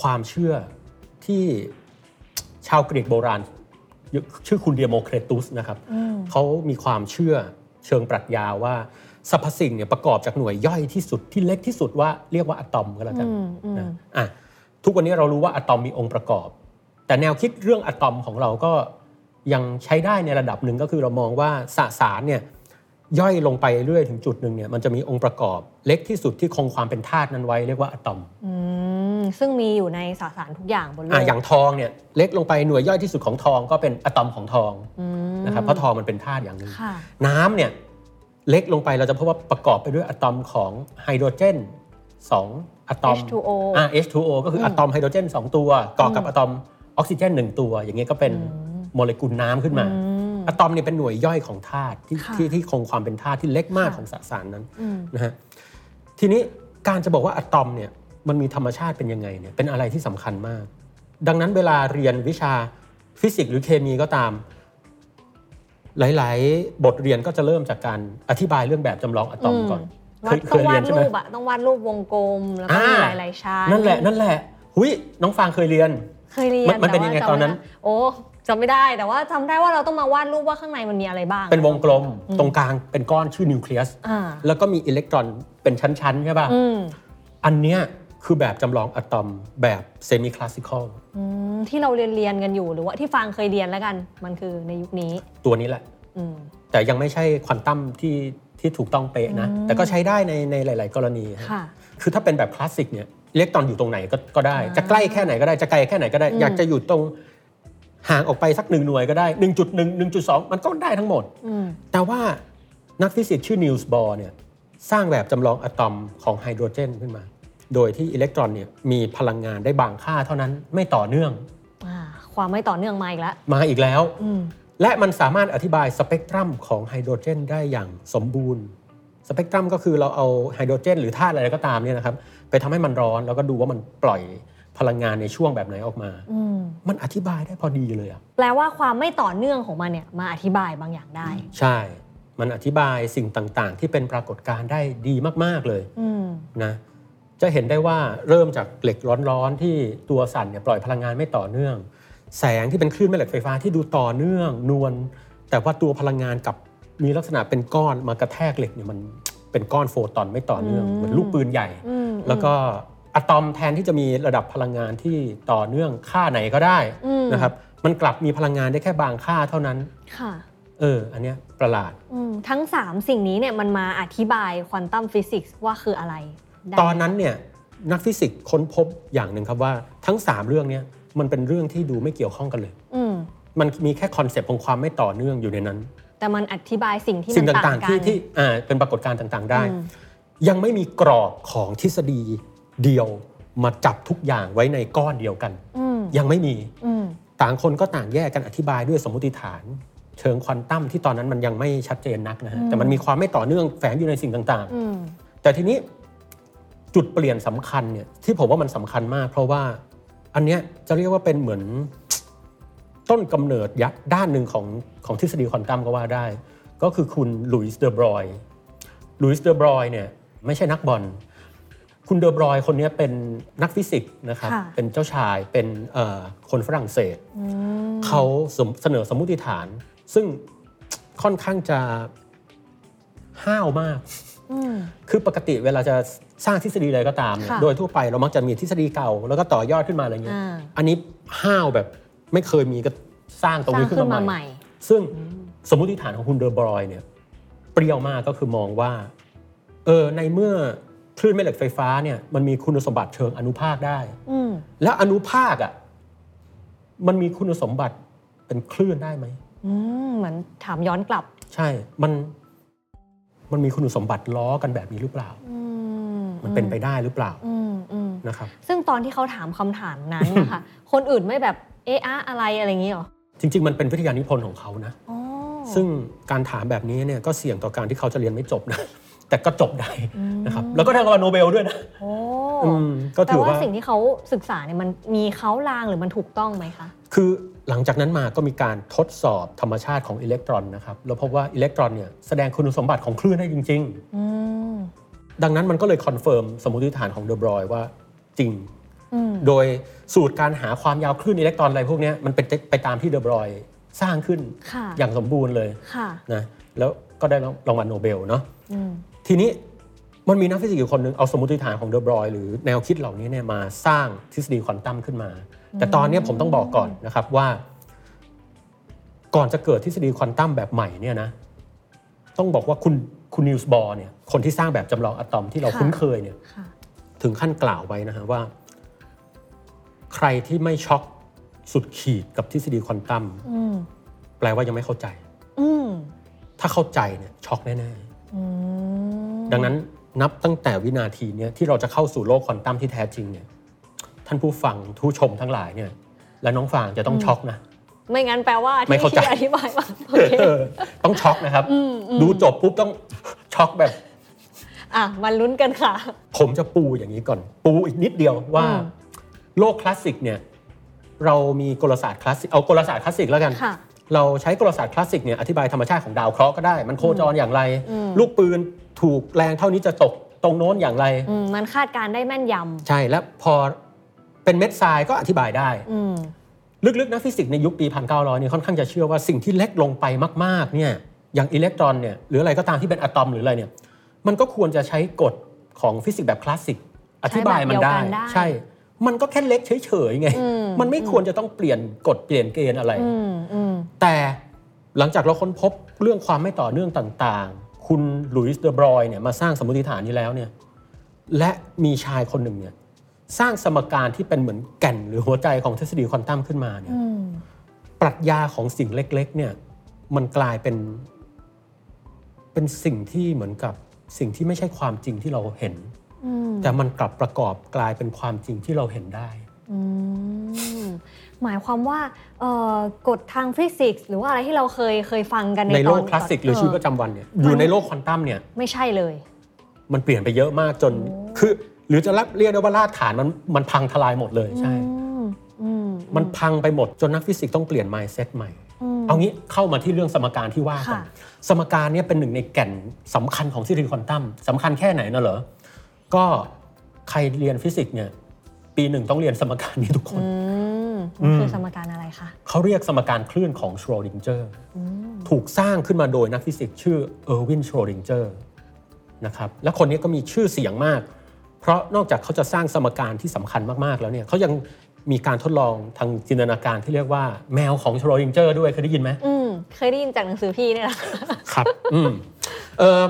[SPEAKER 1] ความเชื่อที่ชาวกรีกโบราณ ชื่อคุณเดียโมเครตุสนะครับ
[SPEAKER 2] อืม
[SPEAKER 1] เขามีความเชื่อเชิงปรัชญาว่าสรรพสิ่งเนี่ยประกอบจากหน่วยย่อยที่สุดที่เล็กที่สุดว่าเรียกว่าอะตอมก็แล้วกัน
[SPEAKER 2] อืมอืม
[SPEAKER 1] นะอะทุกวันนี้เรารู้ว่าอะตอมมีองค์ประกอบ แต่แนวคิดเรื่องอะตอมของเราก็ยังใช้ได้ในระดับหนึ่งก็คือเรามองว่าสสารเนี่ยย่อยลงไปเรื่อยถึงจุดหนึ่งเนี่ยมันจะมีองค์ประกอบเล็กที่สุดที่คงความเป็นธาตุนั้นไว้เรียกว่าอะตอม
[SPEAKER 2] อืม ซึ่งมีอยู่ในสสารทุกอย่างบนโล
[SPEAKER 1] อะ
[SPEAKER 2] ก
[SPEAKER 1] อย่างทองเนี่ยเล็กลงไปหน่วยย่อยที่สุดของทองก็เป็นอะตอมของทอง
[SPEAKER 2] อืม
[SPEAKER 1] นะครับเพราะทองมันเป็นธาตุอย่างหนึ่ง
[SPEAKER 2] ค่ะ
[SPEAKER 1] น้ำเนี่ยเล็กลงไปเราจะพบว่าประกอบไปด้วยอะตอมของไฮโดรเจน2อะตอม
[SPEAKER 2] H2O
[SPEAKER 1] อ่า H2O ก็คืออะตอมไฮโดรเจน 2 ตัวก่อกับอะตอมออกซิเจน 1 ตัว อย่างเงี้ยก็เป็นโมเลกุลน้ำขึ้นมา
[SPEAKER 2] อืม
[SPEAKER 1] อะตอมเนี่ยเป็นหน่วยย่อยของธาตุที่
[SPEAKER 2] ค่ะ
[SPEAKER 1] ที่ที่คงความเป็นธาตุที่เล็กมาก
[SPEAKER 2] ค่ะ
[SPEAKER 1] ของสสารนั้น
[SPEAKER 2] อืม
[SPEAKER 1] นะฮะทีนี้การจะบอกว่าอะตอมเนี่ย มันมีธรรมชาติเป็นยังไงเนี่ยเป็นอะไรที่สำคัญมาก ดังนั้นเวลาเรียนวิชาฟิสิกส์หรือเคมีก็ตาม หลาย ๆ บทเรียนก็จะเริ่มจากการอธิบายเรื่องแบบจำลองอะตอมก่อน
[SPEAKER 2] วาด
[SPEAKER 1] เค
[SPEAKER 2] ต้อง
[SPEAKER 1] ยเรี
[SPEAKER 2] วาย
[SPEAKER 1] น
[SPEAKER 2] ด
[SPEAKER 1] ใช่ไหม
[SPEAKER 2] รูปอะต้องวาดรูปวงกลมแล้วก็มี
[SPEAKER 1] อ่า
[SPEAKER 2] หลายๆชั้น
[SPEAKER 1] นั่นแหละนั่นแหละหุยน้องฟางเคยเรียน
[SPEAKER 2] เคยเรียน
[SPEAKER 1] มันมันเป็น
[SPEAKER 2] แต่ว่า
[SPEAKER 1] ยังไง
[SPEAKER 2] จำ
[SPEAKER 1] ตอนนั้น
[SPEAKER 2] ม่ด้โอ้จำไม่ได้แต่ว่าจำได้ว่าเราต้องมาวาดรูปว่าข้างในมันมีอะไรบ้าง
[SPEAKER 1] เป็นวงกลมตรงกลางเป็นก้อนชื่อนิวเคลียส
[SPEAKER 2] อ่า
[SPEAKER 1] แล้วก็มีอิเล็กตรอนเป็นชั้นๆใช่ป่ะ
[SPEAKER 2] อืม
[SPEAKER 1] อันเนี้ย คือแบบจำลองอะตอมแบบเซมิคลาสสิคอล
[SPEAKER 2] อืมที่เราเรียนเรียนกันอยู่หรือว่าที่ฟางเคยเรียนแล้วกัน มันคือในยุคนี้
[SPEAKER 1] ตัวนี้แหละ
[SPEAKER 2] อืม
[SPEAKER 1] แต่ยังไม่ใช่ควอนตัมที่ที่ถูกต้องเป๊ะนะ
[SPEAKER 2] อืม
[SPEAKER 1] แต่ก็ใช้ได้ในในหลาย ๆ กรณีฮะ
[SPEAKER 2] ค่ะ
[SPEAKER 1] คือถ้าเป็นแบบคลาสสิกเนี่ยอิเล็กตรอนอยู่ตรงไหนก็ก็ได้
[SPEAKER 2] อ่า
[SPEAKER 1] จะใกล้แค่ไหนก็ได้จะไกลแค่ไหนก็ได้
[SPEAKER 2] อืม
[SPEAKER 1] อยากจะอยู่ตรงห่างออกไปสักหนึ่งหน่วยก็ได้ 1.1 1.2 มันก็ได้ทั้งหมด
[SPEAKER 2] อืม
[SPEAKER 1] แต่ว่านักฟิสิกส์ชื่อนีลส์บอร์เนี่ยสร้างแบบจำลองอะตอมของไฮโดรเจนขึ้นมา โดยที่อิเล็กตรอนเนี่ยมีพลังงานได้บางค่าเท่านั้นไม่ต่อเนื่อง
[SPEAKER 2] อ่าความไม่ต่อเนื่องมาอีกแล้ว
[SPEAKER 1] มาอีกแล้ว
[SPEAKER 2] อืม
[SPEAKER 1] และมันสามารถอธิบายสเปกตรัมของไฮโดรเจนได้อย่างสมบูรณ์ สเปกตรัมก็คือเราเอาไฮโดรเจน หรือธาตุอะไรก็ตามเนี่ยนะครับไปทำให้มันร้อนแล้วก็ดูว่ามันปล่อยพลังงานในช่วงแบบไหนออกมา
[SPEAKER 2] อืม
[SPEAKER 1] มันอธิบายได้พอดีเลยอะ
[SPEAKER 2] แปลว่าความไม่ต่อเนื่องของมันเนี่ยมาอธิบายบางอย่างได้
[SPEAKER 1] ใช่ มันอธิบายสิ่งต่างๆ ที่เป็นปรากฏการณ์ได้ดีมากๆเลย
[SPEAKER 2] อืม
[SPEAKER 1] นะ จะเห็นได้ว่าเริ่มจากเหล็กร้อนๆที่ตัวสั่นเนี่ยปล่อยพลังงานไม่ต่อเนื่อง แสงที่เป็นคลื่นแม่เหล็กไฟฟ้าที่ดูต่อเนื่อง นวลแต่ว่าตัวพลังงานกลับมีลักษณะเป็นก้อนมากระแทกเหล็กเนี่ยมันเป็นก้อนโฟตอนไม่ต่อเนื่อง
[SPEAKER 2] อืม
[SPEAKER 1] เหมือนลูกปืนใหญ่
[SPEAKER 2] อืม
[SPEAKER 1] แล้วก็อะตอมแทนที่จะมีระดับพลังงานที่ต่อเนื่องค่าไหนก็ได้
[SPEAKER 2] อืม
[SPEAKER 1] นะครับมันกลับมีพลังงานได้แค่บางค่าเท่านั้น
[SPEAKER 2] ค่ะ
[SPEAKER 1] เออ อันเนี้ยประหลาด
[SPEAKER 2] อืมทั้ง 3 สิ่งนี้เนี่ยมันมาอธิบายควอนตัมฟิสิกส์ว่าคืออะไรได้ไหม
[SPEAKER 1] ตอนนั้นเนี่ยนักฟิสิกส์ค้นพบอย่างหนึ่งครับว่าทั้ง 3 เรื่องเนี้ยมันเป็นเรื่องที่ดูไม่เกี่ยวข้องกันเลย
[SPEAKER 2] อืม
[SPEAKER 1] มันมีแค่ concept ของความไม่ต่อเนื่องอยู่ในนั้น
[SPEAKER 2] แต่มันอธิบายสิ่งที่
[SPEAKER 1] สิ่ง
[SPEAKER 2] มัน
[SPEAKER 1] ต่างๆ
[SPEAKER 2] กั
[SPEAKER 1] ที่
[SPEAKER 2] น
[SPEAKER 1] ที่อ่าเป็นปรากฏการณ์ต่างๆ ได้
[SPEAKER 2] อืม
[SPEAKER 1] ยังไม่มีกรอบของทฤษฎีเดียวมาจับทุกอย่างไว้ในก้อนเดียวกัน
[SPEAKER 2] อืม
[SPEAKER 1] ยังไม่มี
[SPEAKER 2] อืม
[SPEAKER 1] ต่างคนก็ต่างแยกกันอธิบายด้วยสมมติฐาน เชิงควอนตัมที่ตอนนั้นมันยังไม่ชัดเจนนักนะฮะ
[SPEAKER 2] อืม
[SPEAKER 1] แต่มันมีความไม่ต่อเนื่องแฝงอยู่ในสิ่งต่าง
[SPEAKER 2] อืม
[SPEAKER 1] ๆแต่ทีนี้ จุดเปลี่ยนสำคัญเนี่ยที่ผมว่ามันสำคัญมาก เพราะว่าอันเนี้ยจะเรียกว่าเป็นเหมือนต้นกำเนิดยักษ์ด้านหนึ่งของของทฤษฎีควอนตัมก็ว่าได้ ก็คือคุณลุยส์เดอบรอยลุยส์เดอบรอยเนี่ยไม่ใช่นักบอลคุณเดอบรอยคนเนี้ยเป็นนักฟิสิกส์นะครับ
[SPEAKER 2] ค่ะ
[SPEAKER 1] เป็นเจ้าชายเป็นเอ่อคนฝรั่งเศส
[SPEAKER 2] อืม
[SPEAKER 1] เขาสมเสนอสมมุติฐาน ซึ่งค่อนข้างจะห้าวมาก
[SPEAKER 2] อืม
[SPEAKER 1] คือปกติเวลาจะสร้างทฤษฎีอะไรก็ตามเนี่ย
[SPEAKER 2] ค่ะ
[SPEAKER 1] โดยทั่วไปเรามักจะมีทฤษฎีเก่า แล้วก็ต่อยอดขึ้นมาอะไรเงี้ย
[SPEAKER 2] อ่า
[SPEAKER 1] อันนี้ห้าวแบบไม่เคยมีก็สร้างตรง
[SPEAKER 2] สร้าง
[SPEAKER 1] นี้ขึ้
[SPEAKER 2] ขึ้น
[SPEAKER 1] น
[SPEAKER 2] มา
[SPEAKER 1] มา
[SPEAKER 2] ให
[SPEAKER 1] ใหม่
[SPEAKER 2] ม่
[SPEAKER 1] ซึ่งสมมุติฐานของคุณเดอร์บรอยเนี่ยเปรี้ยวมากก็คือมองว่าเออในเมื่อคลื่นแม่เหล็กไฟฟ้าเนี่ยมันมีคุณสมบัติเชิงอนุภาคได้
[SPEAKER 2] อืม
[SPEAKER 1] แล้วอนุภาคอะมันมีคุณสมบัติเป็นคลื่นได้ไหม
[SPEAKER 2] อืมเหมือนถามย้อนกลับ
[SPEAKER 1] ใช่ มัน มันมีคุณสมบัติล้อกันแบบนี้หรือเปล่า
[SPEAKER 2] อืม
[SPEAKER 1] มันเป็นไปได้หรือเปล่า
[SPEAKER 2] อืมอืม
[SPEAKER 1] นะครับ
[SPEAKER 2] ซึ่งตอนที่เขาถามคำถามนั้นนะคะคนอื่นไม่แบบเอะอะอะไรอะไรอย่างนี้หรอ
[SPEAKER 1] จริง ๆ มันเป็นวิทยานิพนธ์ของเขานะ
[SPEAKER 2] อ๋อ
[SPEAKER 1] ซึ่งการถามแบบนี้เนี่ยก็เสี่ยงต่อการที่เขาจะเรียนไม่จบนะ แต่ก็จบได้นะครับ แล้วก็ได้รางวัลโนเบลด้วยนะ
[SPEAKER 2] โอ้
[SPEAKER 1] อืม ก็
[SPEAKER 2] แต่
[SPEAKER 1] ถือ
[SPEAKER 2] ว่า
[SPEAKER 1] ว่า
[SPEAKER 2] สิ่งที่เขาศึกษาเนี่ยมันมีเค้าลางหรือมันถูกต้องไหมคะ
[SPEAKER 1] คือหลังจากนั้นมาก็มีการทดสอบธรรมชาติของอิเล็กตรอนนะครับแล้วพบว่าอิเล็กตรอนเนี่ยแสดงคุณสมบัติของคลื่นได้จริง
[SPEAKER 2] อืม
[SPEAKER 1] ๆดังนั้นมันก็เลย confirm สมมติฐานของเดอบรอยว่าจริง
[SPEAKER 2] อืม
[SPEAKER 1] โดยสูตรการหาความยาวคลื่นอิเล็กตรอนอะไรพวกเนี้ยมันเป็นไปตามที่เดอบรอยสร้างขึ้น
[SPEAKER 2] ค่ะ
[SPEAKER 1] อย่างสมบูรณ์เลย
[SPEAKER 2] ค่ะ
[SPEAKER 1] นะแล้วก็ได้รางวัลโนเบลเนาะ
[SPEAKER 2] อืม
[SPEAKER 1] ทีนี้ มันมีนักฟิสิกส์อยู่คนหนึ่งเอาสมมติฐานของเดอบรอยหรือแนวคิดเหล่านี้เนี่ยมาสร้างทฤษฎีควอนตัมขึ้นมา แต่ตอนเนี้ยผมต้องบอกก่อนนะครับว่า ก่อนจะเกิดทฤษฎีควอนตัมแบบใหม่เนี่ยนะต้องบอกว่าคุณคุณนีลส์บอร์เนี่ยคนที่สร้างแบบจำลองอะตอมที่เรา
[SPEAKER 2] ค่ะ
[SPEAKER 1] คุ้นเคยเนี่ย
[SPEAKER 2] ค่ะ
[SPEAKER 1] ถึงขั้นกล่าวไว้นะฮะว่า ใครที่ไม่ช็อกสุดขีดกับทฤษฎีควอนตัม
[SPEAKER 2] อืม
[SPEAKER 1] แปลว่ายังไม่เข้าใจ
[SPEAKER 2] อืม
[SPEAKER 1] ถ้าเข้าใจเนี่ยช็อกแน่
[SPEAKER 2] อืม
[SPEAKER 1] ๆดังนั้น นับตั้งแต่วินาทีเนี้ยที่เราจะเข้าสู่โลกควอนตัมที่แท้จริงเนี่ยท่านผู้ฟังผู้ชมทั้งหลายเนี่ย และน้องฟางจะต้องช็อกนะ
[SPEAKER 2] ไม่งั้นแปลว่า
[SPEAKER 1] ไม่
[SPEAKER 2] ที่
[SPEAKER 1] เข้าใจ
[SPEAKER 2] ที่อธิบายมาโอเค
[SPEAKER 1] เออต้องช็อกนะครับ ดูจบปุ๊บต้องช็อกแบบ
[SPEAKER 2] อะมาลุ้นกันค่ะ
[SPEAKER 1] ผมจะปูอย่างนี้ก่อน ปูอีกนิดเดียวว่า
[SPEAKER 2] อืม
[SPEAKER 1] โลกคลาสสิกเนี่ย เรามีกลศาสตร์คลาสสิกเอากลศาสตร์คลาสสิกแล้วกัน
[SPEAKER 2] ค่ะ
[SPEAKER 1] เราใช้กลศาสตร์คลาสสิกเนี่ยอธิบายธรรมชาติของดาวเคราะห์ก็ได้ มันโคจรอย่างไร
[SPEAKER 2] อืม
[SPEAKER 1] ลูกปืนถูกแรงเท่านี้จะตกตรงโน้นอย่างไร
[SPEAKER 2] อืมมันคาดการณ์ได้แม่นย
[SPEAKER 1] ใช่แล้วพอเป็นเม็ดทรายก็อธิบายได้ำ
[SPEAKER 2] อืม
[SPEAKER 1] ลึกๆนักฟิสิกส์ในยุคปี 1900เนี่ยค่อนข้างจะเชื่อว่าสิ่งที่เล็กลงไปมากๆเนี่ยอย่างอิเล็กตรอนเนี่ยหรืออะไรก็ตามที่เป็นอะตอมหรืออะไรเนี่ยมันก็ควรจะใช้กฎของฟิสิกส์แบบคลาสสิกอธิบายมันได้
[SPEAKER 2] ใช้แบบเดียวกันได้
[SPEAKER 1] ใช่มันก็แค่เล็กเฉยๆไง
[SPEAKER 2] อืม
[SPEAKER 1] มันไม่ควรจะต้องเปลี่ยนกฎเปลี่ยนเกณฑ์อะไร
[SPEAKER 2] อืมอืม
[SPEAKER 1] แต่หลังจากเราค้นพบเรื่องความไม่ต่อเนื่องต่างๆ คุณหลุยส์เดอบรอยเนี่ยมาสร้างสมมติฐานนี้แล้วเนี่ยและมีชายคนหนึ่งเนี่ยสร้างสมการที่เป็นเหมือนแก่นหรือหัวใจของทฤษฎีควอนตัมขึ้นมาเนี่ย
[SPEAKER 2] อืม
[SPEAKER 1] ปรัชญาของสิ่งเล็ก ๆ เนี่ยมันกลายเป็น เป็นสิ่งที่เหมือนกับสิ่งที่ไม่ใช่ความจริงที่เราเห็น
[SPEAKER 2] อืม
[SPEAKER 1] แต่มันกลับประกอบกลายเป็นความจริงที่เราเห็นได้
[SPEAKER 2] อืม หมายความว่าเอ่อกฎทางฟิสิกส์หรือว่าอะไรที่เราเคยเคยฟังกันใน
[SPEAKER 1] ในโลก
[SPEAKER 2] ตอน
[SPEAKER 1] คลาสสิกหรือชีวิตประจำวันเนี่ยอยู่ในโลกควอนตัมเนี่ย
[SPEAKER 2] ไม่ใช่เลย
[SPEAKER 1] มันเปลี่ยนไปเยอะมากจนคือหรือจะรับเรียกได้ว่ารากฐานมันมันพังทลายหมดเลยใช่
[SPEAKER 2] อืมอืม
[SPEAKER 1] มันพังไปหมดจนนักฟิสิกส์ต้องเปลี่ยน mindset ใหม่
[SPEAKER 2] ม
[SPEAKER 1] เอางี้เข้ามาที่เรื่องสมการที่ว่ากัน
[SPEAKER 2] ค่ะ
[SPEAKER 1] สมการเนี้เป็นหนึ่งในแก่นสำคัญของทฤษฎีควอนตัมสำคัญแค่ไหนนะเหรอก็ใครเรียนฟิสิกส์เนี่ยปีหนึ่งต้องเรียนสมการนี้ทุกคน
[SPEAKER 2] อื มมันคือสมการอะไรคะ
[SPEAKER 1] เขาเรียกสมการคลื่นของชโรดิงเจอร์
[SPEAKER 2] อืม
[SPEAKER 1] ถูกสร้างขึ้นมาโดยนักฟิสิกส์ชื่อเออร์วินชโรดิงเจอร์นะครับและคนนี้ก็มีชื่อเสียงมาก เพราะนอกจากเขาจะสร้างสมการที่สำคัญมากๆแล้วเนี่ยเขายังมีการทดลองทางจินตนาการที่เรียกว่าแมวของชโรดิงเจอร์ด้วยเคยได้ยินไหม
[SPEAKER 2] อืมเคยได้ยินจากหนังสือพี่เนี่ยแหละ
[SPEAKER 1] ครับอืมเอ่อ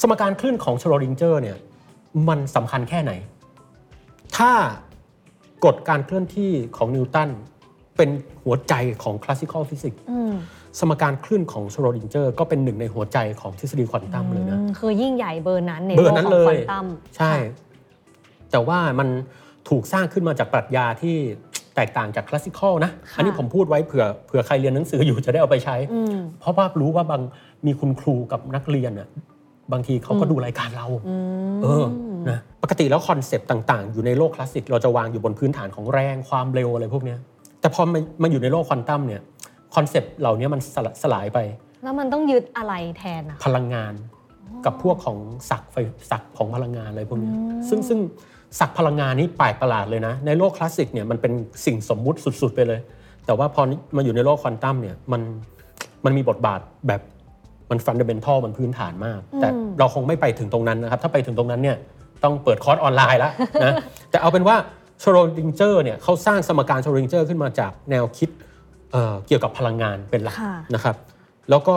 [SPEAKER 1] สมการคลื่นของชโรดิงเจอร์เนี่ยมันสำคัญแค่ไหน ถ้า กฎการเคลื่อนที่ของนิวตันเป็นหัวใจของ classical physics อื
[SPEAKER 2] ม
[SPEAKER 1] สมการคลื่นของชโรดิงเจอร์ก็เป็นหนึ่งในหัวใจของทฤษฎีควอนตัมเลยนะ
[SPEAKER 2] อืมคือยิ่งใหญ่เบอร์นั้นใน
[SPEAKER 1] เบอ
[SPEAKER 2] โล
[SPEAKER 1] ร์
[SPEAKER 2] ก
[SPEAKER 1] นั้น
[SPEAKER 2] ของ
[SPEAKER 1] เล
[SPEAKER 2] ควอยนตัม
[SPEAKER 1] ใช่ แต่ว่ามันถูกสร้างขึ้นมาจากปรัชญาที่แตกต่างจาก classical นะ
[SPEAKER 2] ค่ะ
[SPEAKER 1] อันนี้ผมพูดไว้เผื่อเผื่อใครเรียนหนังสืออยู่จะได้เอาไปใช้
[SPEAKER 2] อืม
[SPEAKER 1] เพราะว่ารู้ว่าบางมีคุณครูกับนักเรียนน่ะบางทีเขาก็ดูรายการเรา
[SPEAKER 2] อืม
[SPEAKER 1] เออนะป กติแล้ว concept ต่างๆ อยู่ในโลกคลาสสิกเราจะวางอยู่บนพื้นฐานของแรงความเร็วอะไรพวกเนี้ยแต่พอมันมาอยู่ในโลกควอนตัมเนี่ย concept เหล่านี้มันสละสลายไป
[SPEAKER 2] แล้วมันต้องยึดอะไรแทนอะ
[SPEAKER 1] พลังงานกับพวกของศักดิ์ไฟศักดิ์ของพลังงานอะไรพวกเนี้ยซึ่งซึ่งศักย์พลังงานนี้แปลกประหลาดเลยนะ ในโลกคลาสสิกเนี่ยมันเป็นสิ่งสมมุติสุด ๆ ไปเลย แต่ว่าพอมาอยู่ในโลกควอนตัมเนี่ยมันมันมีบทบาทแบบมัน fundamental มันพื้นฐานมาก แต่เราคงไม่ไปถึงตรงนั้นนะครับ ถ้าไปถึงตรงนั้นเนี่ย ต้องเปิดคอร์สออนไลน์แล้วนะแต่เอาเป็นว่าชโรดิงเจอร์เนี่ยเขาสร้างสมการชโรดิงเจอร์ขึ้นมาจากแนวคิดเอ่อเกี่ยวกับพลังงานเป็นหลัก
[SPEAKER 2] ค่ะ
[SPEAKER 1] นะครับ แล้วก็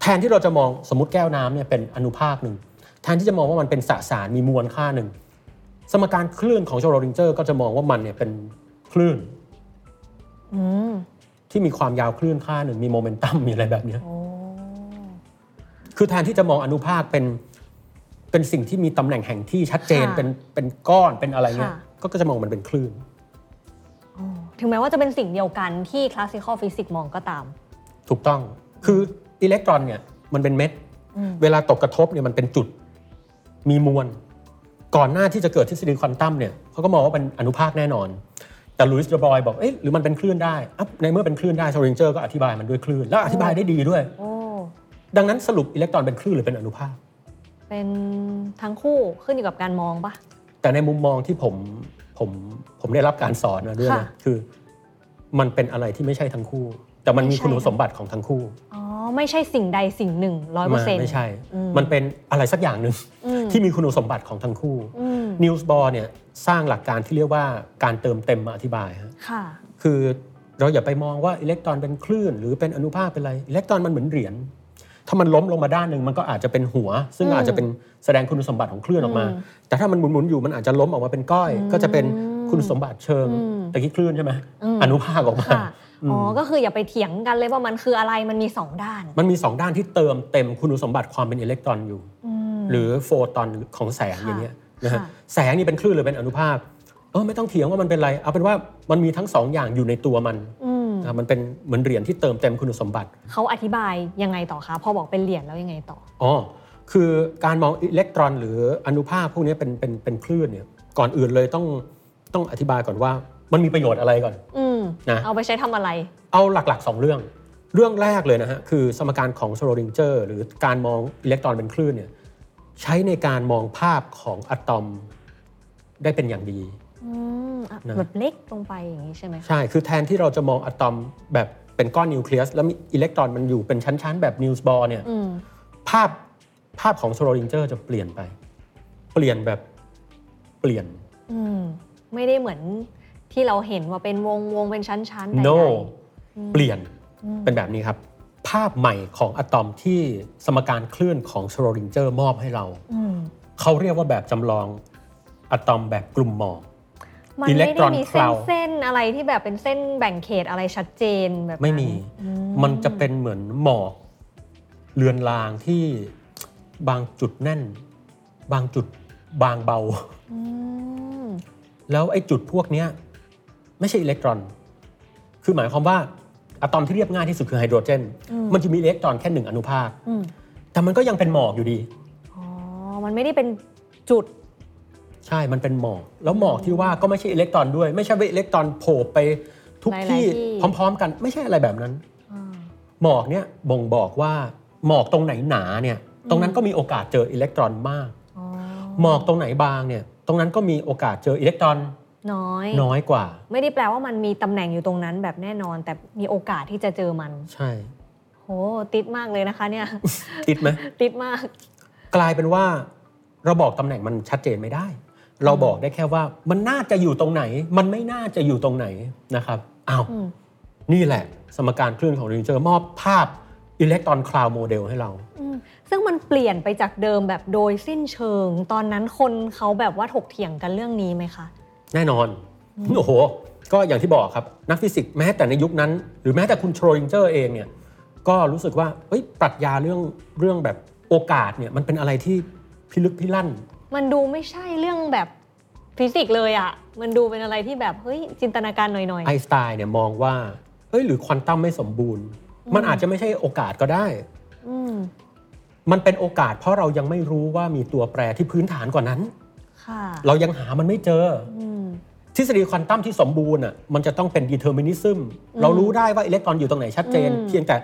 [SPEAKER 1] แทนที่เราจะมองสมมติแก้วน้ำเนี่ยเป็นอนุภาคหนึ่งแทนที่จะมองว่ามันเป็นสสารมีมวลค่าหนึ่งสมการคลื่นของโชโรดิงเจอร์ก็จะมองว่ามันเนี่ยเป็นคลื่น
[SPEAKER 2] อืม
[SPEAKER 1] ที่มีความยาวคลื่นค่าหนึ่งมีโมเมนตัมมีอะไรแบบเนี้ย
[SPEAKER 2] โอ้
[SPEAKER 1] คือแทนที่จะมองอนุภาคเป็น เป็นสิ่งที่มีตำแหน่งแห่งที่ชัดเจน
[SPEAKER 2] ค่ะ
[SPEAKER 1] เป็นเป็นก้อนเป็นอะไรเงี้ย
[SPEAKER 2] ค่ะ
[SPEAKER 1] ก็ก็จะมองมันเป็นคลื่น
[SPEAKER 2] ถึงแม้ว่าจะเป็นสิ่งเดียวกันที่ classical physics มองก็ตาม
[SPEAKER 1] ถูกต้อง คืออิเล็กตรอนเนี่ยมันเป็นเม็ด
[SPEAKER 2] อืม
[SPEAKER 1] เวลาตกกระทบเนี่ยมันเป็นจุด มีมวล ก่อนหน้าที่จะเกิดทฤษฎีควอนตัมเนี่ยเขาก็มองว่าเป็นอนุภาคแน่นอน แต่ลุยส์เดอบรอยบอก เอ๊ะหรือมันเป็นคลื่นได้อะในเมื่อเป็นคลื่นได้ชโรดิงเจอร์ก็อธิบายมันด้วยคลื่น แล้วอธิบายได้ดีด้วย
[SPEAKER 2] โอ้
[SPEAKER 1] ดังนั้นสรุปอิเล็กตรอนเป็นคลื่นหรือเป็นอนุภาค
[SPEAKER 2] เป็นทั้งคู่ขึ้นอยู่กับการมองปะ
[SPEAKER 1] แต่ในมุมมองที่ผมผมผมได้รับการสอนมาด้วย
[SPEAKER 2] ค่ะ
[SPEAKER 1] นะคือมันเป็นอะไรที่ไม่ใช่ทั้งคู่ แต่มันมี
[SPEAKER 2] ไม่ใช่
[SPEAKER 1] คุณสมบัติของทั้งคู่
[SPEAKER 2] อ๋อไม่ใช่สิ่งใดสิ่งหนึ่งร้อยเปอร์เซ็นต์
[SPEAKER 1] ไม่ใช่
[SPEAKER 2] อืม
[SPEAKER 1] มันเป็นอะไรสักอย่างหนึ่ง
[SPEAKER 2] อืม
[SPEAKER 1] ที่มีคุณสมบัติของทั้งคู่
[SPEAKER 2] อืม
[SPEAKER 1] นิวส์บอลเนี่ยสร้างหลักการที่เรียกว่าการเติมเต็มมาอธิบายฮะ
[SPEAKER 2] ค่ะ
[SPEAKER 1] คือเราอย่าไปมองว่าอิเล็กตรอนเป็นคลื่น หรือเป็นอนุภาคเป็นอะไรอิเล็กตรอนมันเหมือนเหรียญ ถ้ามันล้มลงมาด้านหนึ่งมันก็อาจจะเป็นหัว ซึ่ง
[SPEAKER 2] อืม
[SPEAKER 1] อาจจะเป็นแสดงคุณสมบัติของคลื่นออกมา
[SPEAKER 2] อืม
[SPEAKER 1] แต่ถ้ามันหมุนๆอยู่มันอาจจะล้มออกมาเป็นก้อย ก็จะเป็น
[SPEAKER 2] อืม
[SPEAKER 1] คุณสมบัติเชิง
[SPEAKER 2] อืม
[SPEAKER 1] ตะกี้คลื่นใช่ไหม
[SPEAKER 2] อืม
[SPEAKER 1] อนุภาคออกมา
[SPEAKER 2] ค่ะอ๋อ ก็คืออย่าไปเถียงกันเลยว่ามันคืออะไรมันมีสองด้าน
[SPEAKER 1] มันมีสองด้านที่เติมเต็มคุณสมบัติความเป็นอิเล็กตรอนอยู่
[SPEAKER 2] ม
[SPEAKER 1] หรือโฟตอนของแสงอย่างเงี้ยนะฮะ
[SPEAKER 2] ค่ะ
[SPEAKER 1] แสงนี่เป็นคลื่นหรือเป็นอนุภาคเออไม่ต้องเถียงว่ามันเป็นอะไร เอาเป็นว่ามันมีทั้งสองอย่างอยู่ในตัวมัน
[SPEAKER 2] อื ม
[SPEAKER 1] นะมันเป็นเหมือนเหรียญที่เติมเต็มคุณสมบัติ
[SPEAKER 2] เขาอธิบายยังไงต่อคะพอบอกเป็นเหรียญแล้วยังไงต่อ
[SPEAKER 1] อ๋อคือการมองอิเล็กตรอน หรืออนุภาคพวกนี้เป็นเป็นเป็นคลื่นเนี่ยก่อนอื่นเลยต้องต้องอธิบายก่อนว่ามันมีประโยชน์อะไรก่อน
[SPEAKER 2] อืม
[SPEAKER 1] นะ
[SPEAKER 2] เอาไปใช้ทำอะไร
[SPEAKER 1] เอาหลักๆ 2 เรื่อง เรื่องแรกเลยนะฮะคือสมการของโชโรดิงเจอร์หรือการมองอิเล็กตรอนเป็นคลื่นเนี่ยใช้ในการมองภาพของอะตอมได้เป็นอย่างดี
[SPEAKER 2] อืมอะ
[SPEAKER 1] นะ
[SPEAKER 2] แบบเล็กลงไปอย่างนี้ใช่ไหมคะ
[SPEAKER 1] ใช่ คือแทนที่เราจะมองอะตอมแบบเป็นก้อนนิวเคลียสแล้วมีอิเล็กตรอนมันอยู่เป็นชั้น ๆ แบบนีลส์บอร์เนี่ย
[SPEAKER 2] อืม
[SPEAKER 1] ภาพภาพของชโรดิงเจอร์จะเปลี่ยนไป เปลี่ยนแบบเปลี่ยน
[SPEAKER 2] อืมไม่ได้เหมือนที่เราเห็นว่าเป็นวงวงเป็นชั้นๆใดๆ
[SPEAKER 1] เนาะ
[SPEAKER 2] อืม
[SPEAKER 1] เปลี่ยน
[SPEAKER 2] อืม
[SPEAKER 1] เป็นแบบนี้ครับ ภาพใหม่ของอะตอมที่สมการคลื่นของชโรดิงเจอร์มอบให้เรา
[SPEAKER 2] อืม
[SPEAKER 1] เขาเรียกว่าแบบจำลองอะตอมแบบกลุ่มหมอก
[SPEAKER 2] มัน
[SPEAKER 1] อิ
[SPEAKER 2] ไม่
[SPEAKER 1] เล็กตร
[SPEAKER 2] ได้
[SPEAKER 1] อน
[SPEAKER 2] มี
[SPEAKER 1] ค
[SPEAKER 2] เส้
[SPEAKER 1] ลานว
[SPEAKER 2] เส้นอะไรที่แบบเป็นเส้นแบ่งเขตอะไรชัดเจนแบบนั้น
[SPEAKER 1] ไม่มี
[SPEAKER 2] อื
[SPEAKER 1] มันจะเป็นเหมือนหมอกเลือนลางที่บางจุดแน่น บางจุดบางเบา
[SPEAKER 2] อืม
[SPEAKER 1] แล้วไอ้จุดพวกเนี้ยไม่ใช่อิเล็กตรอน คือหมายความว่าอะตอมที่เรียบง่ายที่สุดคือไฮโดรเจน มันจะมีอิเล็กตรอนแค่หนึ่งอนุภาค
[SPEAKER 2] อืม
[SPEAKER 1] แต่มันก็ยังเป็นหมอกอยู่ดี
[SPEAKER 2] อ๋อ มันไม่ได้เป็นจุด
[SPEAKER 1] ใช่มันเป็นหมอก แล้วหมอกที่ว่าก็ไม่ใช่อิเล็กตรอนด้วย ไม่ใช่ว่าอิเล็กตรอนโผล่ไปทุก
[SPEAKER 2] หลายๆ
[SPEAKER 1] ที่
[SPEAKER 2] ที่
[SPEAKER 1] พร้อม ๆ กันไม่ใช่อะไรแบบนั้น
[SPEAKER 2] อ่า
[SPEAKER 1] หมอกเนี้ยบ่งบอกว่าหมอกตรงไหนหนาเนี่ยตรงนั้นก็มีโอกาสเจออิเล็กตรอนมาก
[SPEAKER 2] อ๋อ
[SPEAKER 1] หมอกตรงไหนบางเนี่ยตรงนั้นก็มีโอกาสเจออิเล็กตรอน
[SPEAKER 2] น้อย
[SPEAKER 1] น้อยกว่า
[SPEAKER 2] ไม่ได้แปลว่ามันมีตำแหน่งอยู่ตรงนั้นแบบแน่นอน แต่มีโอกาสที่จะเจอมัน
[SPEAKER 1] ใช่
[SPEAKER 2] โห ติดมากเลยนะคะเนี่ย
[SPEAKER 1] ติดไหม
[SPEAKER 2] ติดมาก
[SPEAKER 1] กลายเป็นว่าเราบอกตำแหน่งมันชัดเจนไม่ได้ เราบอกได้แค่ว่ามันน่าจะอยู่ตรงไหน มันไม่น่าจะอยู่ตรงไหนนะครับอ้าว
[SPEAKER 2] อืม
[SPEAKER 1] นี่แหละ สมการคลื่นของชโรดิงเจอร์มอบภาพ electron cloud model ให้เรา
[SPEAKER 2] อืมซึ่งมันเปลี่ยนไปจากเดิมแบบโดยสิ้นเชิง ตอนนั้นคนเขาแบบว่าถกเถียงกันเรื่องนี้ไหมคะ
[SPEAKER 1] แน่นอนโอ้โห ก็อย่างที่บอกครับนักฟิสิกส์แม้แต่ในยุคนั้น หรือแม้แต่คุณชโรดิงเจอร์เองเนี่ยก็รู้สึกว่าเอ้ยปรัชญาเรื่องเรื่องแบบโอกาสเนี่ยมันเป็นอะไรที่พิลึกพิลั่น
[SPEAKER 2] มันดูไม่ใช่เรื่องแบบฟิสิกส์เลยอะ่ะ มันดูเป็นอะไรที่แบบเฮ้ยจินตนาการหน่อย
[SPEAKER 1] ไอน์สไตน์เนี่ยมองว่าเอ้ยหรือควอนตัมไม่สมบูรณ์ มันอาจจะไม่ใช่โอกาสก็ได้
[SPEAKER 2] ๆอืม
[SPEAKER 1] มันเป็นโอกาสเพราะเรายังไม่รู้ว่ามีตัวแปรที่พื้นฐานกว่านั้น
[SPEAKER 2] ค่ะ
[SPEAKER 1] เรายังหามันไม่เจอ
[SPEAKER 2] อืม
[SPEAKER 1] ทฤษฎีควอนตัมที่สมบูรณ์อะมันจะต้องเป็น determinism เรารู้ได้ว่าอิเล็กตรอนอยู่ตรงไหนชัดเจน
[SPEAKER 2] อืม
[SPEAKER 1] เพียงแต่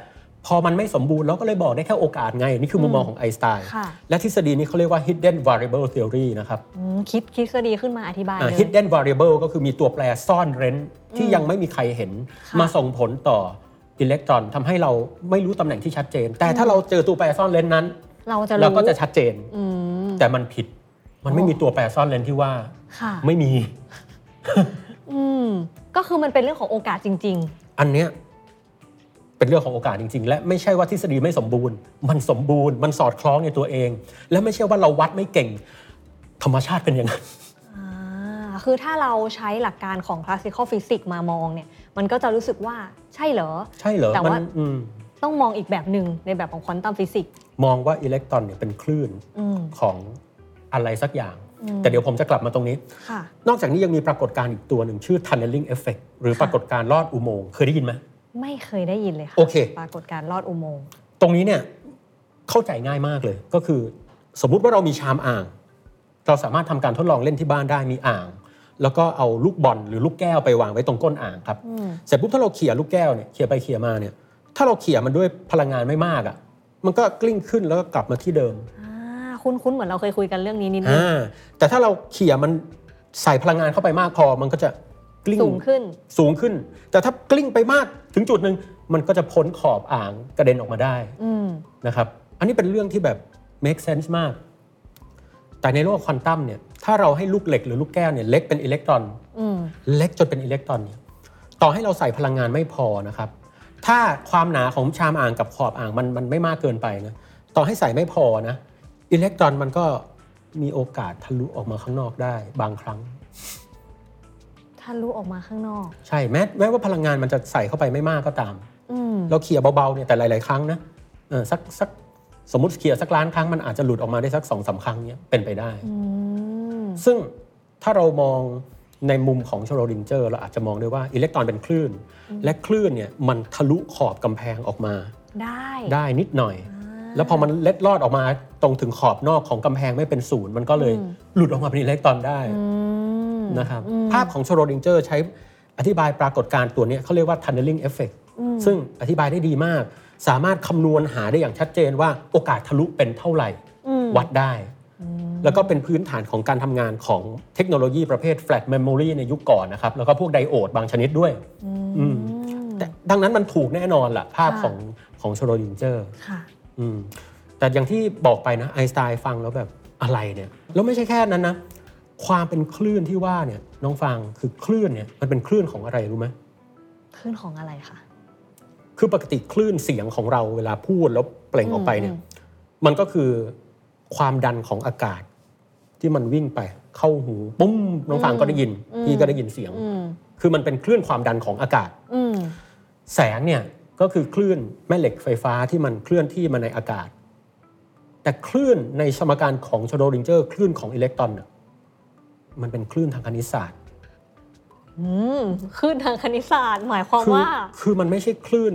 [SPEAKER 1] พอมันไม่สมบูรณ์เราก็เลยบอกได้แค่โอกาสไง นี่คือมุมมองของไอน์สไตน์
[SPEAKER 2] ค่ะ
[SPEAKER 1] และทฤษฎีนี้เขาเรียกว่า hidden variable theory นะครับ
[SPEAKER 2] อืมคิดคิดดีขึ้นมาอธิบาย
[SPEAKER 1] อ่า
[SPEAKER 2] เลย
[SPEAKER 1] hidden variable ก็คือมีตัวแปรซ่อนเร้นที่ยังไม่มีใครเห็น
[SPEAKER 2] ค่ะ
[SPEAKER 1] มาส่งผลต่ออิเล็กตรอนทำให้เราไม่รู้ตำแหน่งที่ชัดเจน แต่ถ้าเราเจอตัวแปรซ่อนเร้นนั้น
[SPEAKER 2] เราจะ
[SPEAKER 1] เรา
[SPEAKER 2] รู้
[SPEAKER 1] ก็จะชัดเจน
[SPEAKER 2] อืม
[SPEAKER 1] แต่มันผิดมันไม่มีตัวแปรซ่อนเร้นที่ว่า
[SPEAKER 2] ค่ะ
[SPEAKER 1] ไม่มี
[SPEAKER 2] อืมก็คือมันเป็นเรื่องของโอกาสจริง
[SPEAKER 1] อันเนี้ย เป็นเรื่องของโอกาสจริง ๆ และไม่ใช่ว่าทฤษฎีไม่สมบูรณ์ มันสมบูรณ์ มันสอดคล้องในตัวเอง และไม่ใช่ว่าเราวัดไม่เก่ง ธรรมชาติเป็นอย่างนั้น
[SPEAKER 2] อ่าคือถ้าเราใช้หลักการของ classical physics มามองเนี่ย มันก็จะรู้สึกว่าใช่เหรอ
[SPEAKER 1] ใช่เหรอ
[SPEAKER 2] แต่ว่า
[SPEAKER 1] นอืม
[SPEAKER 2] ต้องมองอีกแบบหนึ่งในแบบของควอนตัมฟิสิกส์
[SPEAKER 1] มองว่าอิเล็กตรอนเนี่ยเป็นคลื่น
[SPEAKER 2] อืม
[SPEAKER 1] ของอะไรสักอย่าง
[SPEAKER 2] อืม
[SPEAKER 1] แต่เดี๋ยวผมจะกลับมาตรงนี้
[SPEAKER 2] ค่ะ
[SPEAKER 1] นอกจากนี้ยังมีปรากฏการณ์อีกตัวหนึ่งชื่อ tunneling effect หรือ
[SPEAKER 2] ค่ะ
[SPEAKER 1] ปรากฏการณ์ลอดอุโมงค์เคยได้ยินไหม
[SPEAKER 2] ไม่เคยได้ยินเลยค่ะ
[SPEAKER 1] โอเค
[SPEAKER 2] ปรากฏการณ์ลอดอุโมงค์
[SPEAKER 1] ตรงนี้เนี่ยเข้าใจง่ายมากเลย ก็คือสมมุติว่าเรามีชามอ่าง เราสามารถทำการทดลองเล่นที่บ้านได้มีอ่าง แล้วก็เอาลูกบอลหรือลูกแก้วไปวางไว้ตรงก้นอ่างครับ
[SPEAKER 2] อืม
[SPEAKER 1] เสร็จปุ๊บถ้าเราเขี่ยลูกแก้วเนี่ยเขี่ยไปเขี่ยมาเนี่ย ถ้าเราเขี่ยมันด้วยพลังงานไม่มากอะ่ะ มันก็กลิ้งขึ้นแล้วก็กลับมาที่เดิม
[SPEAKER 2] อ่าคุ้นๆเหมือนเราเคยคุยกันเรื่องนี้นิดนึง
[SPEAKER 1] อ่าแต่ถ้าเราเขี่ยมันใส่พลังงานเข้าไปมากพอมันก็จะ กลิ้ง
[SPEAKER 2] สูงขึ้น
[SPEAKER 1] สูงขึ้น แต่ถ้ากลิ้งไปมากถึงจุดหนึ่งมันก็จะพ้นขอบอ่างกระเด็นออกมาได้
[SPEAKER 2] อืม
[SPEAKER 1] นะครับ อันนี้เป็นเรื่องที่แบบ make sense มาก แต่ในโลกควอนตัมเนี่ย ถ้าเราให้ลูกเหล็กหรือลูกแก้วเนี่ยเล็กเป็นอิเล็กตรอน
[SPEAKER 2] อืม
[SPEAKER 1] เล็กจนเป็นอิเล็กตรอนเนี่ย ต่อให้เราใส่พลังงานไม่พอนะครับ ถ้าความหนาของชามอ่างกับขอบอ่างมันมันไม่มากเกินไปนะ ต่อให้ใส่ไม่พอนะ อิเล็กตรอนมันก็มีโอกาสทะลุออกมาข้างนอกได้บางครั้ง
[SPEAKER 2] ทะลุออกมาข้างนอก
[SPEAKER 1] ใช่แม้แม้ว่าพลังงานมันจะใส่เข้าไปไม่มากก็ตาม
[SPEAKER 2] อืม
[SPEAKER 1] เราเขี่ยเบาๆเนี่ยแต่หลาย ๆ ครั้งนะเออสักสักสมมติเขี่ยสักล้านครั้งมันอาจจะหลุดออกมาได้สักสองสาครั้งเนี่ยเป็นไปได้
[SPEAKER 2] อืม
[SPEAKER 1] ซึ่งถ้าเรามองในมุมของชโรดิงเจอร์เราอาจจะมองได้ว่าอิเล็กตรอนเป็นคลื่น และคลื่นเนี่ยมันทะลุขอบกำแพงออกมา
[SPEAKER 2] ได้
[SPEAKER 1] ได้นิดหน่อย
[SPEAKER 2] อ่า
[SPEAKER 1] แล้วพอมันเล็ดลอดออกมาตรงถึงขอบนอกของกำแพงไม่เป็นศูนย์มันก็เลย
[SPEAKER 2] อืม
[SPEAKER 1] หลุดออกมาเป็นอิเล็กตรอนได้
[SPEAKER 2] อืม
[SPEAKER 1] นะครับ
[SPEAKER 2] อืม
[SPEAKER 1] ภาพของชโรดิงเจอร์ใช้อธิบายปรากฏการณ์ตัวเนี้ยเขาเรียกว่า tunneling effect
[SPEAKER 2] อืม
[SPEAKER 1] ซึ่งอธิบายได้ดีมาก สามารถคำนวณหาได้อย่างชัดเจนว่าโอกาสทะลุเป็นเท่าไหร่
[SPEAKER 2] อืม
[SPEAKER 1] วัดได้ แล้วก็เป็นพื้นฐานของการทำงานของเทคโนโลยีประเภท flash memory ในยุคก่อนนะครับ แล้วก็พวกไดโอดบางชนิดด้วยอืมแต่ดังนั้นมันถูกแน่นอนล่ะ ภาพ
[SPEAKER 2] ค่ะ
[SPEAKER 1] ของของชโรดิงเจอร์
[SPEAKER 2] ค่ะ
[SPEAKER 1] อืมแต่อย่างที่บอกไปนะไอน์สไตน์ฟังแล้วแบบอะไรเนี่ย แล้วไม่ใช่แค่นั้นนะ ความเป็นคลื่นที่ว่าเนี่ยน้องฟังคือคลื่นเนี่ยมันเป็นคลื่นของอะไรรู้ไหม
[SPEAKER 2] ขึ้นของอะไรคะ
[SPEAKER 1] คือปกติคลื่นเสียงของเราเวลาพูดแล้วเปล่งออกไปเนี่ย
[SPEAKER 2] อืม
[SPEAKER 1] มันก็คือความดันของอากาศ ที่มันวิ่งไปเข้าหูปุ้มน้องฟังก็ได้ยินพี่ก็ได้ยินเสียง
[SPEAKER 2] อืม
[SPEAKER 1] คือมันเป็นคลื่นความดันของอากาศ
[SPEAKER 2] อืม
[SPEAKER 1] แสงเนี่ยก็คือคลื่นแม่เหล็กไฟฟ้าที่มันเคลื่อนที่มาในอากาศ แต่คลื่นในสมการของชโดริงเจอร์คลื่นของอิเล็กตรอนน่ะ มันเป็นคลื่นทางคณิตศาสตร์
[SPEAKER 2] อืมขึ้นทางคณิตศาสตร์ หมายความ
[SPEAKER 1] คือ
[SPEAKER 2] ว่า
[SPEAKER 1] คือมันไม่ใช่คลื่น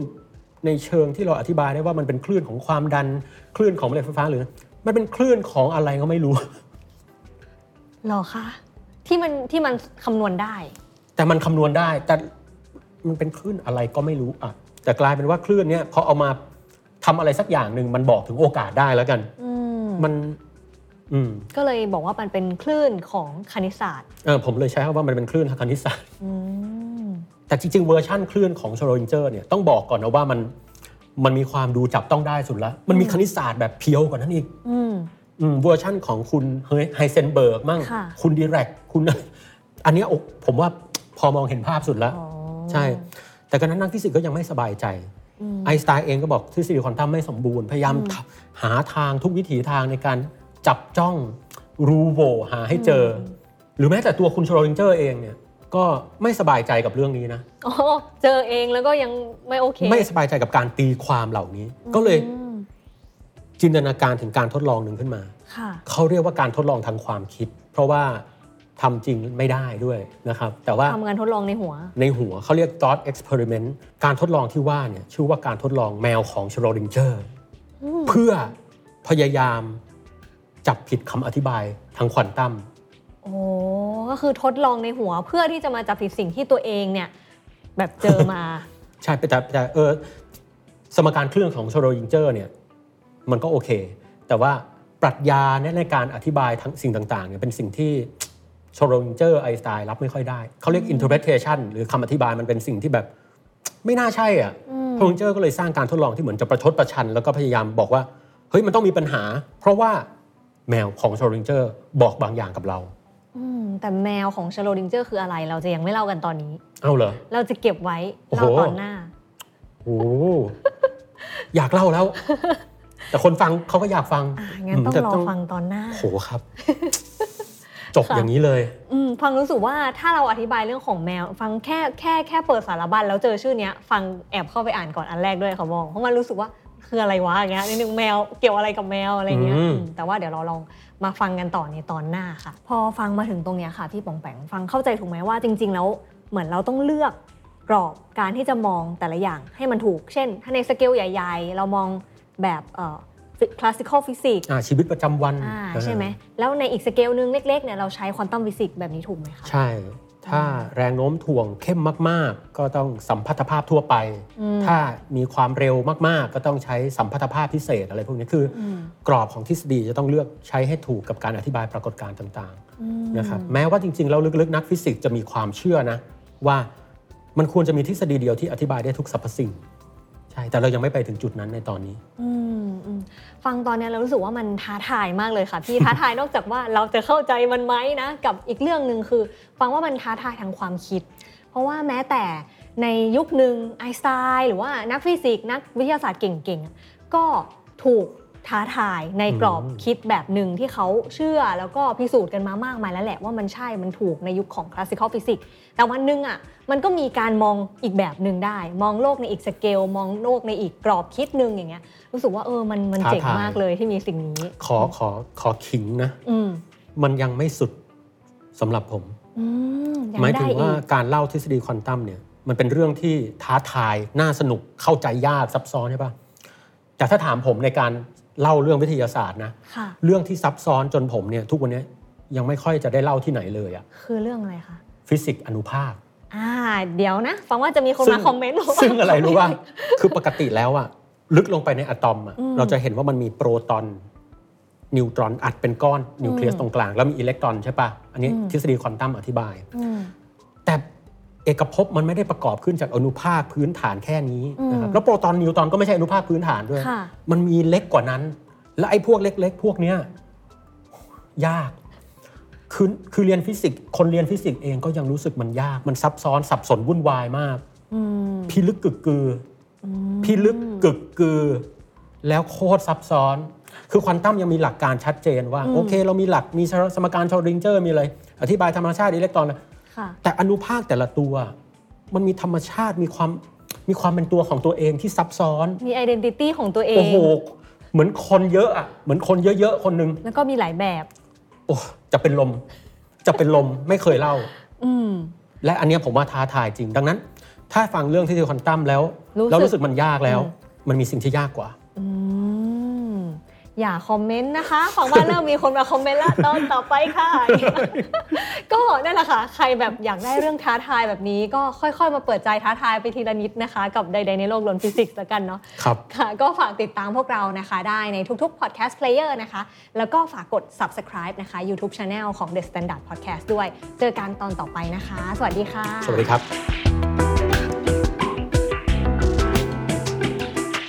[SPEAKER 1] ในเชิงที่เราอธิบายได้ว่ามันเป็นคลื่นของความดันคลื่นของแม่เหล็กไฟฟ้าหรือ มันเป็นคลื่นของอะไรก็ไม่รู้
[SPEAKER 2] เหรอคะที่มันที่มันคำนวณได้
[SPEAKER 1] แต่มันคำนวณได้แต่มันเป็นคลื่นอะไรก็ไม่รู้อะแต่กลายเป็นว่าคลื่นเนี้ยพอเอามาทำอะไรสักอย่างหนึ่งมันบอกถึงโอกาสได้แล้วกัน
[SPEAKER 2] อืม
[SPEAKER 1] มันอืม
[SPEAKER 2] ก็เลยบอกว่ามันเป็นคลื่นของคณิตศาสตร์
[SPEAKER 1] เออผมเลยใช้คำว่ามันเป็นคลื่นทางคณิตศาสตร์
[SPEAKER 2] อืม
[SPEAKER 1] แต่จริงๆเวอร์ชั่นคลื่นของชโรดิงเจอร์เนี่ยต้องบอกก่อนนะว่ามันมันมีความดูจับต้องได้สุดละมันมีคณิตศาสตร์แบบ pure กว่านั้นอีก
[SPEAKER 2] อืม
[SPEAKER 1] อืมเวอร์ชั่นของคุณเฮ้ยไฮเซนเบิร์กมั่ง
[SPEAKER 2] ค่ะ
[SPEAKER 1] คุณดิแรกคุณ อันเนี้ยโอ้ผมว่าพอมองเห็นภาพสุดแล้ว
[SPEAKER 2] อ๋อ
[SPEAKER 1] ใช่ แต่ก็นั้นนักฟิสิกส์ก็ยังไม่สบายใจ
[SPEAKER 2] อืม
[SPEAKER 1] ไอน์สไตน์เองก็บอกทฤษฎีควอนตัมไม่สมบูรณ์ พยายาม
[SPEAKER 2] อืม
[SPEAKER 1] ทหาทางทุกวิถีทางในการ จับจ้องรูโหวหาให้เจออหรือแม้แต่ตัวคุณชโรดิงเจอร์เองเนี่ยก็ไม่สบายใจกับเรื่องนี้นะ
[SPEAKER 2] อ๋อเจอเองแล้วก็ยังไม่โอเค
[SPEAKER 1] ไม่สบายใจกับการตีความเหล่านี้ ก็เลย
[SPEAKER 2] อืม
[SPEAKER 1] จินตนาการถึงการทดลองหนึ่งขึ้นมา
[SPEAKER 2] ค่ะ
[SPEAKER 1] เขาเรียกว่าการทดลองทางความคิด เพราะว่าทำจริงไม่ได้ด้วยนะครับ แต่ว่า
[SPEAKER 2] ทำงานทดลองในหัว
[SPEAKER 1] ในหัวเขาเรียก thought experiment การทดลองที่ว่าเนี่ยชื่อว่าการทดลองแมวของชโรดิงเจอร์
[SPEAKER 2] อืม
[SPEAKER 1] เพื่อพยายาม จับผิดคำอธิบายทางควอนตัม
[SPEAKER 2] โอ้ก็คือทดลองในหัวเพื่อที่จะมาจับผิดสิ่งที่ตัวเองเนี่ยแบบเจอมา
[SPEAKER 1] ใช่แต่แต่เออสมการเครื่องของชโรดิงเจอร์เนี่ยมันก็โอเค แต่ว่าปรัชญาในการอธิบายทั้งสิ่งต่างๆเนี่ยเป็นสิ่งที่ชโรดิงเจอร์ไอน์สไตน์รับไม่ค่อยได้ เขาเรียก interpretation หรือคำอธิบายมันเป็นสิ่งที่แบบไม่น่าใช่อะ
[SPEAKER 2] อืม
[SPEAKER 1] ชโรดิงเจอร์ก็เลยสร้างการทดลองที่เหมือนจะประชดประชัน แล้วก็พยายามบอกว่าเฮ้ยมันต้องมีปัญหา เพราะว่า แมวของชโรดิงเจอร์บอกบางอย่างกับเรา
[SPEAKER 2] อืมแต่แมวของชโรดิงเจอร์คืออะไรเราจะยังไม่เล่ากันตอนนี้
[SPEAKER 1] เอาเหรอ
[SPEAKER 2] เราจะเก็บไว้
[SPEAKER 1] โอ้โห
[SPEAKER 2] เล่าตอนหน้า
[SPEAKER 1] โอ้อยากเล่าแล้ว แต่คนฟังเขาก็อยากฟัง
[SPEAKER 2] อะงั้นต้อง
[SPEAKER 1] แต่
[SPEAKER 2] รอฟังตอนหน้า
[SPEAKER 1] โหครับ จบอย่างนี้เลย
[SPEAKER 2] อืมฟังรู้สึกว่าถ้าเราอธิบายเรื่องของแมว ฟังแค่แค่แค่เปิดสารบัญแล้วเจอชื่อเนี้ย ฟังแอบเข้าไปอ่านก่อนอันแรกด้วยเขาบอกเพราะมันรู้สึกว่า คืออะไรวะอย่างเงี้ยนิดนึงแมวเกี่ยวอะไรกับแมวอะไรเงี้ย
[SPEAKER 1] อืม
[SPEAKER 2] อืม แต่ว่าเดี๋ยวเราลองมาฟังกันต่อในตอนหน้าค่ะ พอฟังมาถึงตรงเนี้ยค่ะพี่ปองแปงฟังเข้าใจถูกไหมว่าจริง ๆ แล้วเหมือนเราต้องเลือกกรอบการที่จะมองแต่ละอย่างให้มันถูก เช่น ถ้าในสเกลใหญ่ ๆ เรามองแบบเอ่อ classical physics
[SPEAKER 1] อ่าชีวิตประจำวัน
[SPEAKER 2] อ่าใช่ไหมแล้วในอีกสเกลหนึงเล็กๆเนี่ยเราใช้ควอนตัมฟิสิกส์แบบนี้ถูกไหมคะ
[SPEAKER 1] ใช่ ถ้าแรงโน้มถ่วงเข้มมาก ๆ ก็ต้องสัมพัทธภาพทั่วไป
[SPEAKER 2] อืม
[SPEAKER 1] ถ้ามีความเร็วมาก ๆ ก็ต้องใช้สัมพัทธภาพพิเศษอะไรพวกนี้คืออ
[SPEAKER 2] ม
[SPEAKER 1] กรอบของทฤษฎีจะต้องเลือกใช้ให้ถูกกับการอธิบายปรากฏการณ์ต่าง
[SPEAKER 2] อืม
[SPEAKER 1] ๆนะครับ แม้ว่าจริง ๆ แล้วลึก ๆ นักฟิสิกส์จะมีความเชื่อนะ ว่ามันควรจะมีทฤษฎีเดียวที่อธิบายได้ทุกสรรพสิ่ง ใช่ แต่เรายังไม่ไปถึงจุดนั้นในตอนนี้
[SPEAKER 2] อืมอืม ฟังตอนนี้เรารู้สึกว่ามันท้าทายมากเลยค่ะพี่ท้าทายนอกจากว่าเราจะเข้าใจมันไหมนะกับอีกเรื่องหนึ่งคือ ฟังว่ามันท้าทายทางความคิด เพราะว่าแม้แต่ในยุคหนึ่งไอน์สไตน์หรือว่านักฟิสิกส์นักวิทยาศาสตร์เก่งๆ ก็ถูกท้าทายในกรอบคิดแบบหนึ่งที่เขาเชื่อแล้วก็พิสูจน์กันมามากมายแล้วแหละว่ามันใช่มันถูกในยุคของ classical physicsแต่วันหนึ่งอะมันก็มีการมองอีกแบบหนึ่งได้ มองโลกในอีกสเกล มองโลกในอีกกรอบคิดหนึ่งอย่างเงี้ย รู้สึกว่าเออมันมัน
[SPEAKER 1] ท้า
[SPEAKER 2] เจ๋ง
[SPEAKER 1] ทาย
[SPEAKER 2] มากเลยที่มีสิ่งนี้
[SPEAKER 1] ขอขอขอขิงนะ
[SPEAKER 2] อืม
[SPEAKER 1] มันยังไม่สุดสำหรับผม
[SPEAKER 2] อืมยัง
[SPEAKER 1] หมาย
[SPEAKER 2] ได้
[SPEAKER 1] ถึง
[SPEAKER 2] อี
[SPEAKER 1] ว่ากการเล่าทฤษฎีควอนตัมเนี่ย มันเป็นเรื่องที่ท้าทายน่าสนุกเข้าใจยากซับซ้อนใช่ปะแต่ถ้าถามผมในการเล่าเรื่องวิทยาศาสตร์นะ
[SPEAKER 2] ค่ะ
[SPEAKER 1] เรื่องที่ซับซ้อนจนผมเนี่ย ทุกวันนี้ยังไม่ค่อยจะได้เล่าที่ไหนเลยอะ
[SPEAKER 2] คือเรื่องอะไรคะ
[SPEAKER 1] ฟิสิกส์อนุภาค
[SPEAKER 2] อ่าเดี๋ยวนะฟังว่าจะมีคน
[SPEAKER 1] ซึ่
[SPEAKER 2] มางคอมเมนต์บอกว่า
[SPEAKER 1] ซึ่งอะไรรู้ว่าคือปกติแล้วอะ ลึกลงไปในอะตอมอะ
[SPEAKER 2] อืม
[SPEAKER 1] เราจะเห็นว่ามันมีโปรตอนนิวตรอนอัดเป็นก้อนนิวเคลียส
[SPEAKER 2] อืม
[SPEAKER 1] ตรงกลาง แล้วมีอิเล็กตรอนใช่ปะอันนี้
[SPEAKER 2] อืม
[SPEAKER 1] ทฤษฎีควอนตัมอธิบาย
[SPEAKER 2] อืม
[SPEAKER 1] แต่เอกภพมันไม่ได้ประกอบขึ้นจากอนุภาคพื้นฐานแค่นี้นะครับ
[SPEAKER 2] อืม
[SPEAKER 1] แล้วโปรตอนนิวตรอนก็ไม่ใช่อนุภาคพื้นฐานด้วย
[SPEAKER 2] ค่ะ
[SPEAKER 1] มันมีเล็กกว่านั้น และไอ้พวกเล็ก ๆ พวกเนี้ยยากคือคือเรียนฟิสิกส์คนเรียนฟิสิกส์เองก็ยังรู้สึกมันยาก มันซับซ้อนสับสนวุ่นวายมาก
[SPEAKER 2] อืม
[SPEAKER 1] พิลึกกึกกือ
[SPEAKER 2] อื
[SPEAKER 1] อ
[SPEAKER 2] ม
[SPEAKER 1] พิลึกกึกกือ แล้วโคตรซับซ้อน คือควอนตัมยังมีหลักการชัดเจนว่า โอเค เรามีหลักมีสมการชโรดิงเจอร์มีอะไร อธิบายธรรมชาติอิเล็กตรอนนะ
[SPEAKER 2] ค่ะ
[SPEAKER 1] แต่อนุภาคแต่ละตัว มันมีธรรมชาติมีความมีความเป็นตัวของตัวเองที่ซับซ้อน
[SPEAKER 2] มี identity ของตัวเอ
[SPEAKER 1] โอ้
[SPEAKER 2] ง
[SPEAKER 1] โหเหมือนคนเยอะอะเหมือนคนเยอะๆคนหนึ่ง
[SPEAKER 2] แล้วก็มีหลายแบบ
[SPEAKER 1] โอ้จะเป็นลม จะเป็นลมไม่เคยเล่า
[SPEAKER 2] อืม
[SPEAKER 1] และอันเนี้ยผมว่าท้าทายจริงดังนั้น ถ้าฟังเรื่องที่ควอนตัมแล้ว
[SPEAKER 2] รู้สึก
[SPEAKER 1] แล้วรู้สึกมันยากแล้ว
[SPEAKER 2] อืม
[SPEAKER 1] มันมีสิ่งที่ยากกว่า
[SPEAKER 2] อืมอย่าคอมเมนต์นะคะฟังว่าเริ่มมีคนมาคอมเมนต์แล้วตอนต่อไปค่ะ ก็นั่นแหละค่ะ ใครแบบอยากได้เรื่องท้าทายแบบนี้ก็ค่อยๆ มาเปิดใจท้าทายไปทีละนิดนะคะ กับใดๆในโลกล้วนฟิสิกส์แล้วกันเนาะ
[SPEAKER 1] ครับ
[SPEAKER 2] ค่ะก็ฝากติดตามพวกเรานะคะได้ในทุกๆ podcast player นะคะ แล้วก็ฝากกด subscribe นะคะ YouTube Channel ของ The Standard Podcast ด้วย เจอกันตอนต่อไปนะคะ สวัสดีค่ะ
[SPEAKER 1] สวัสดีครับ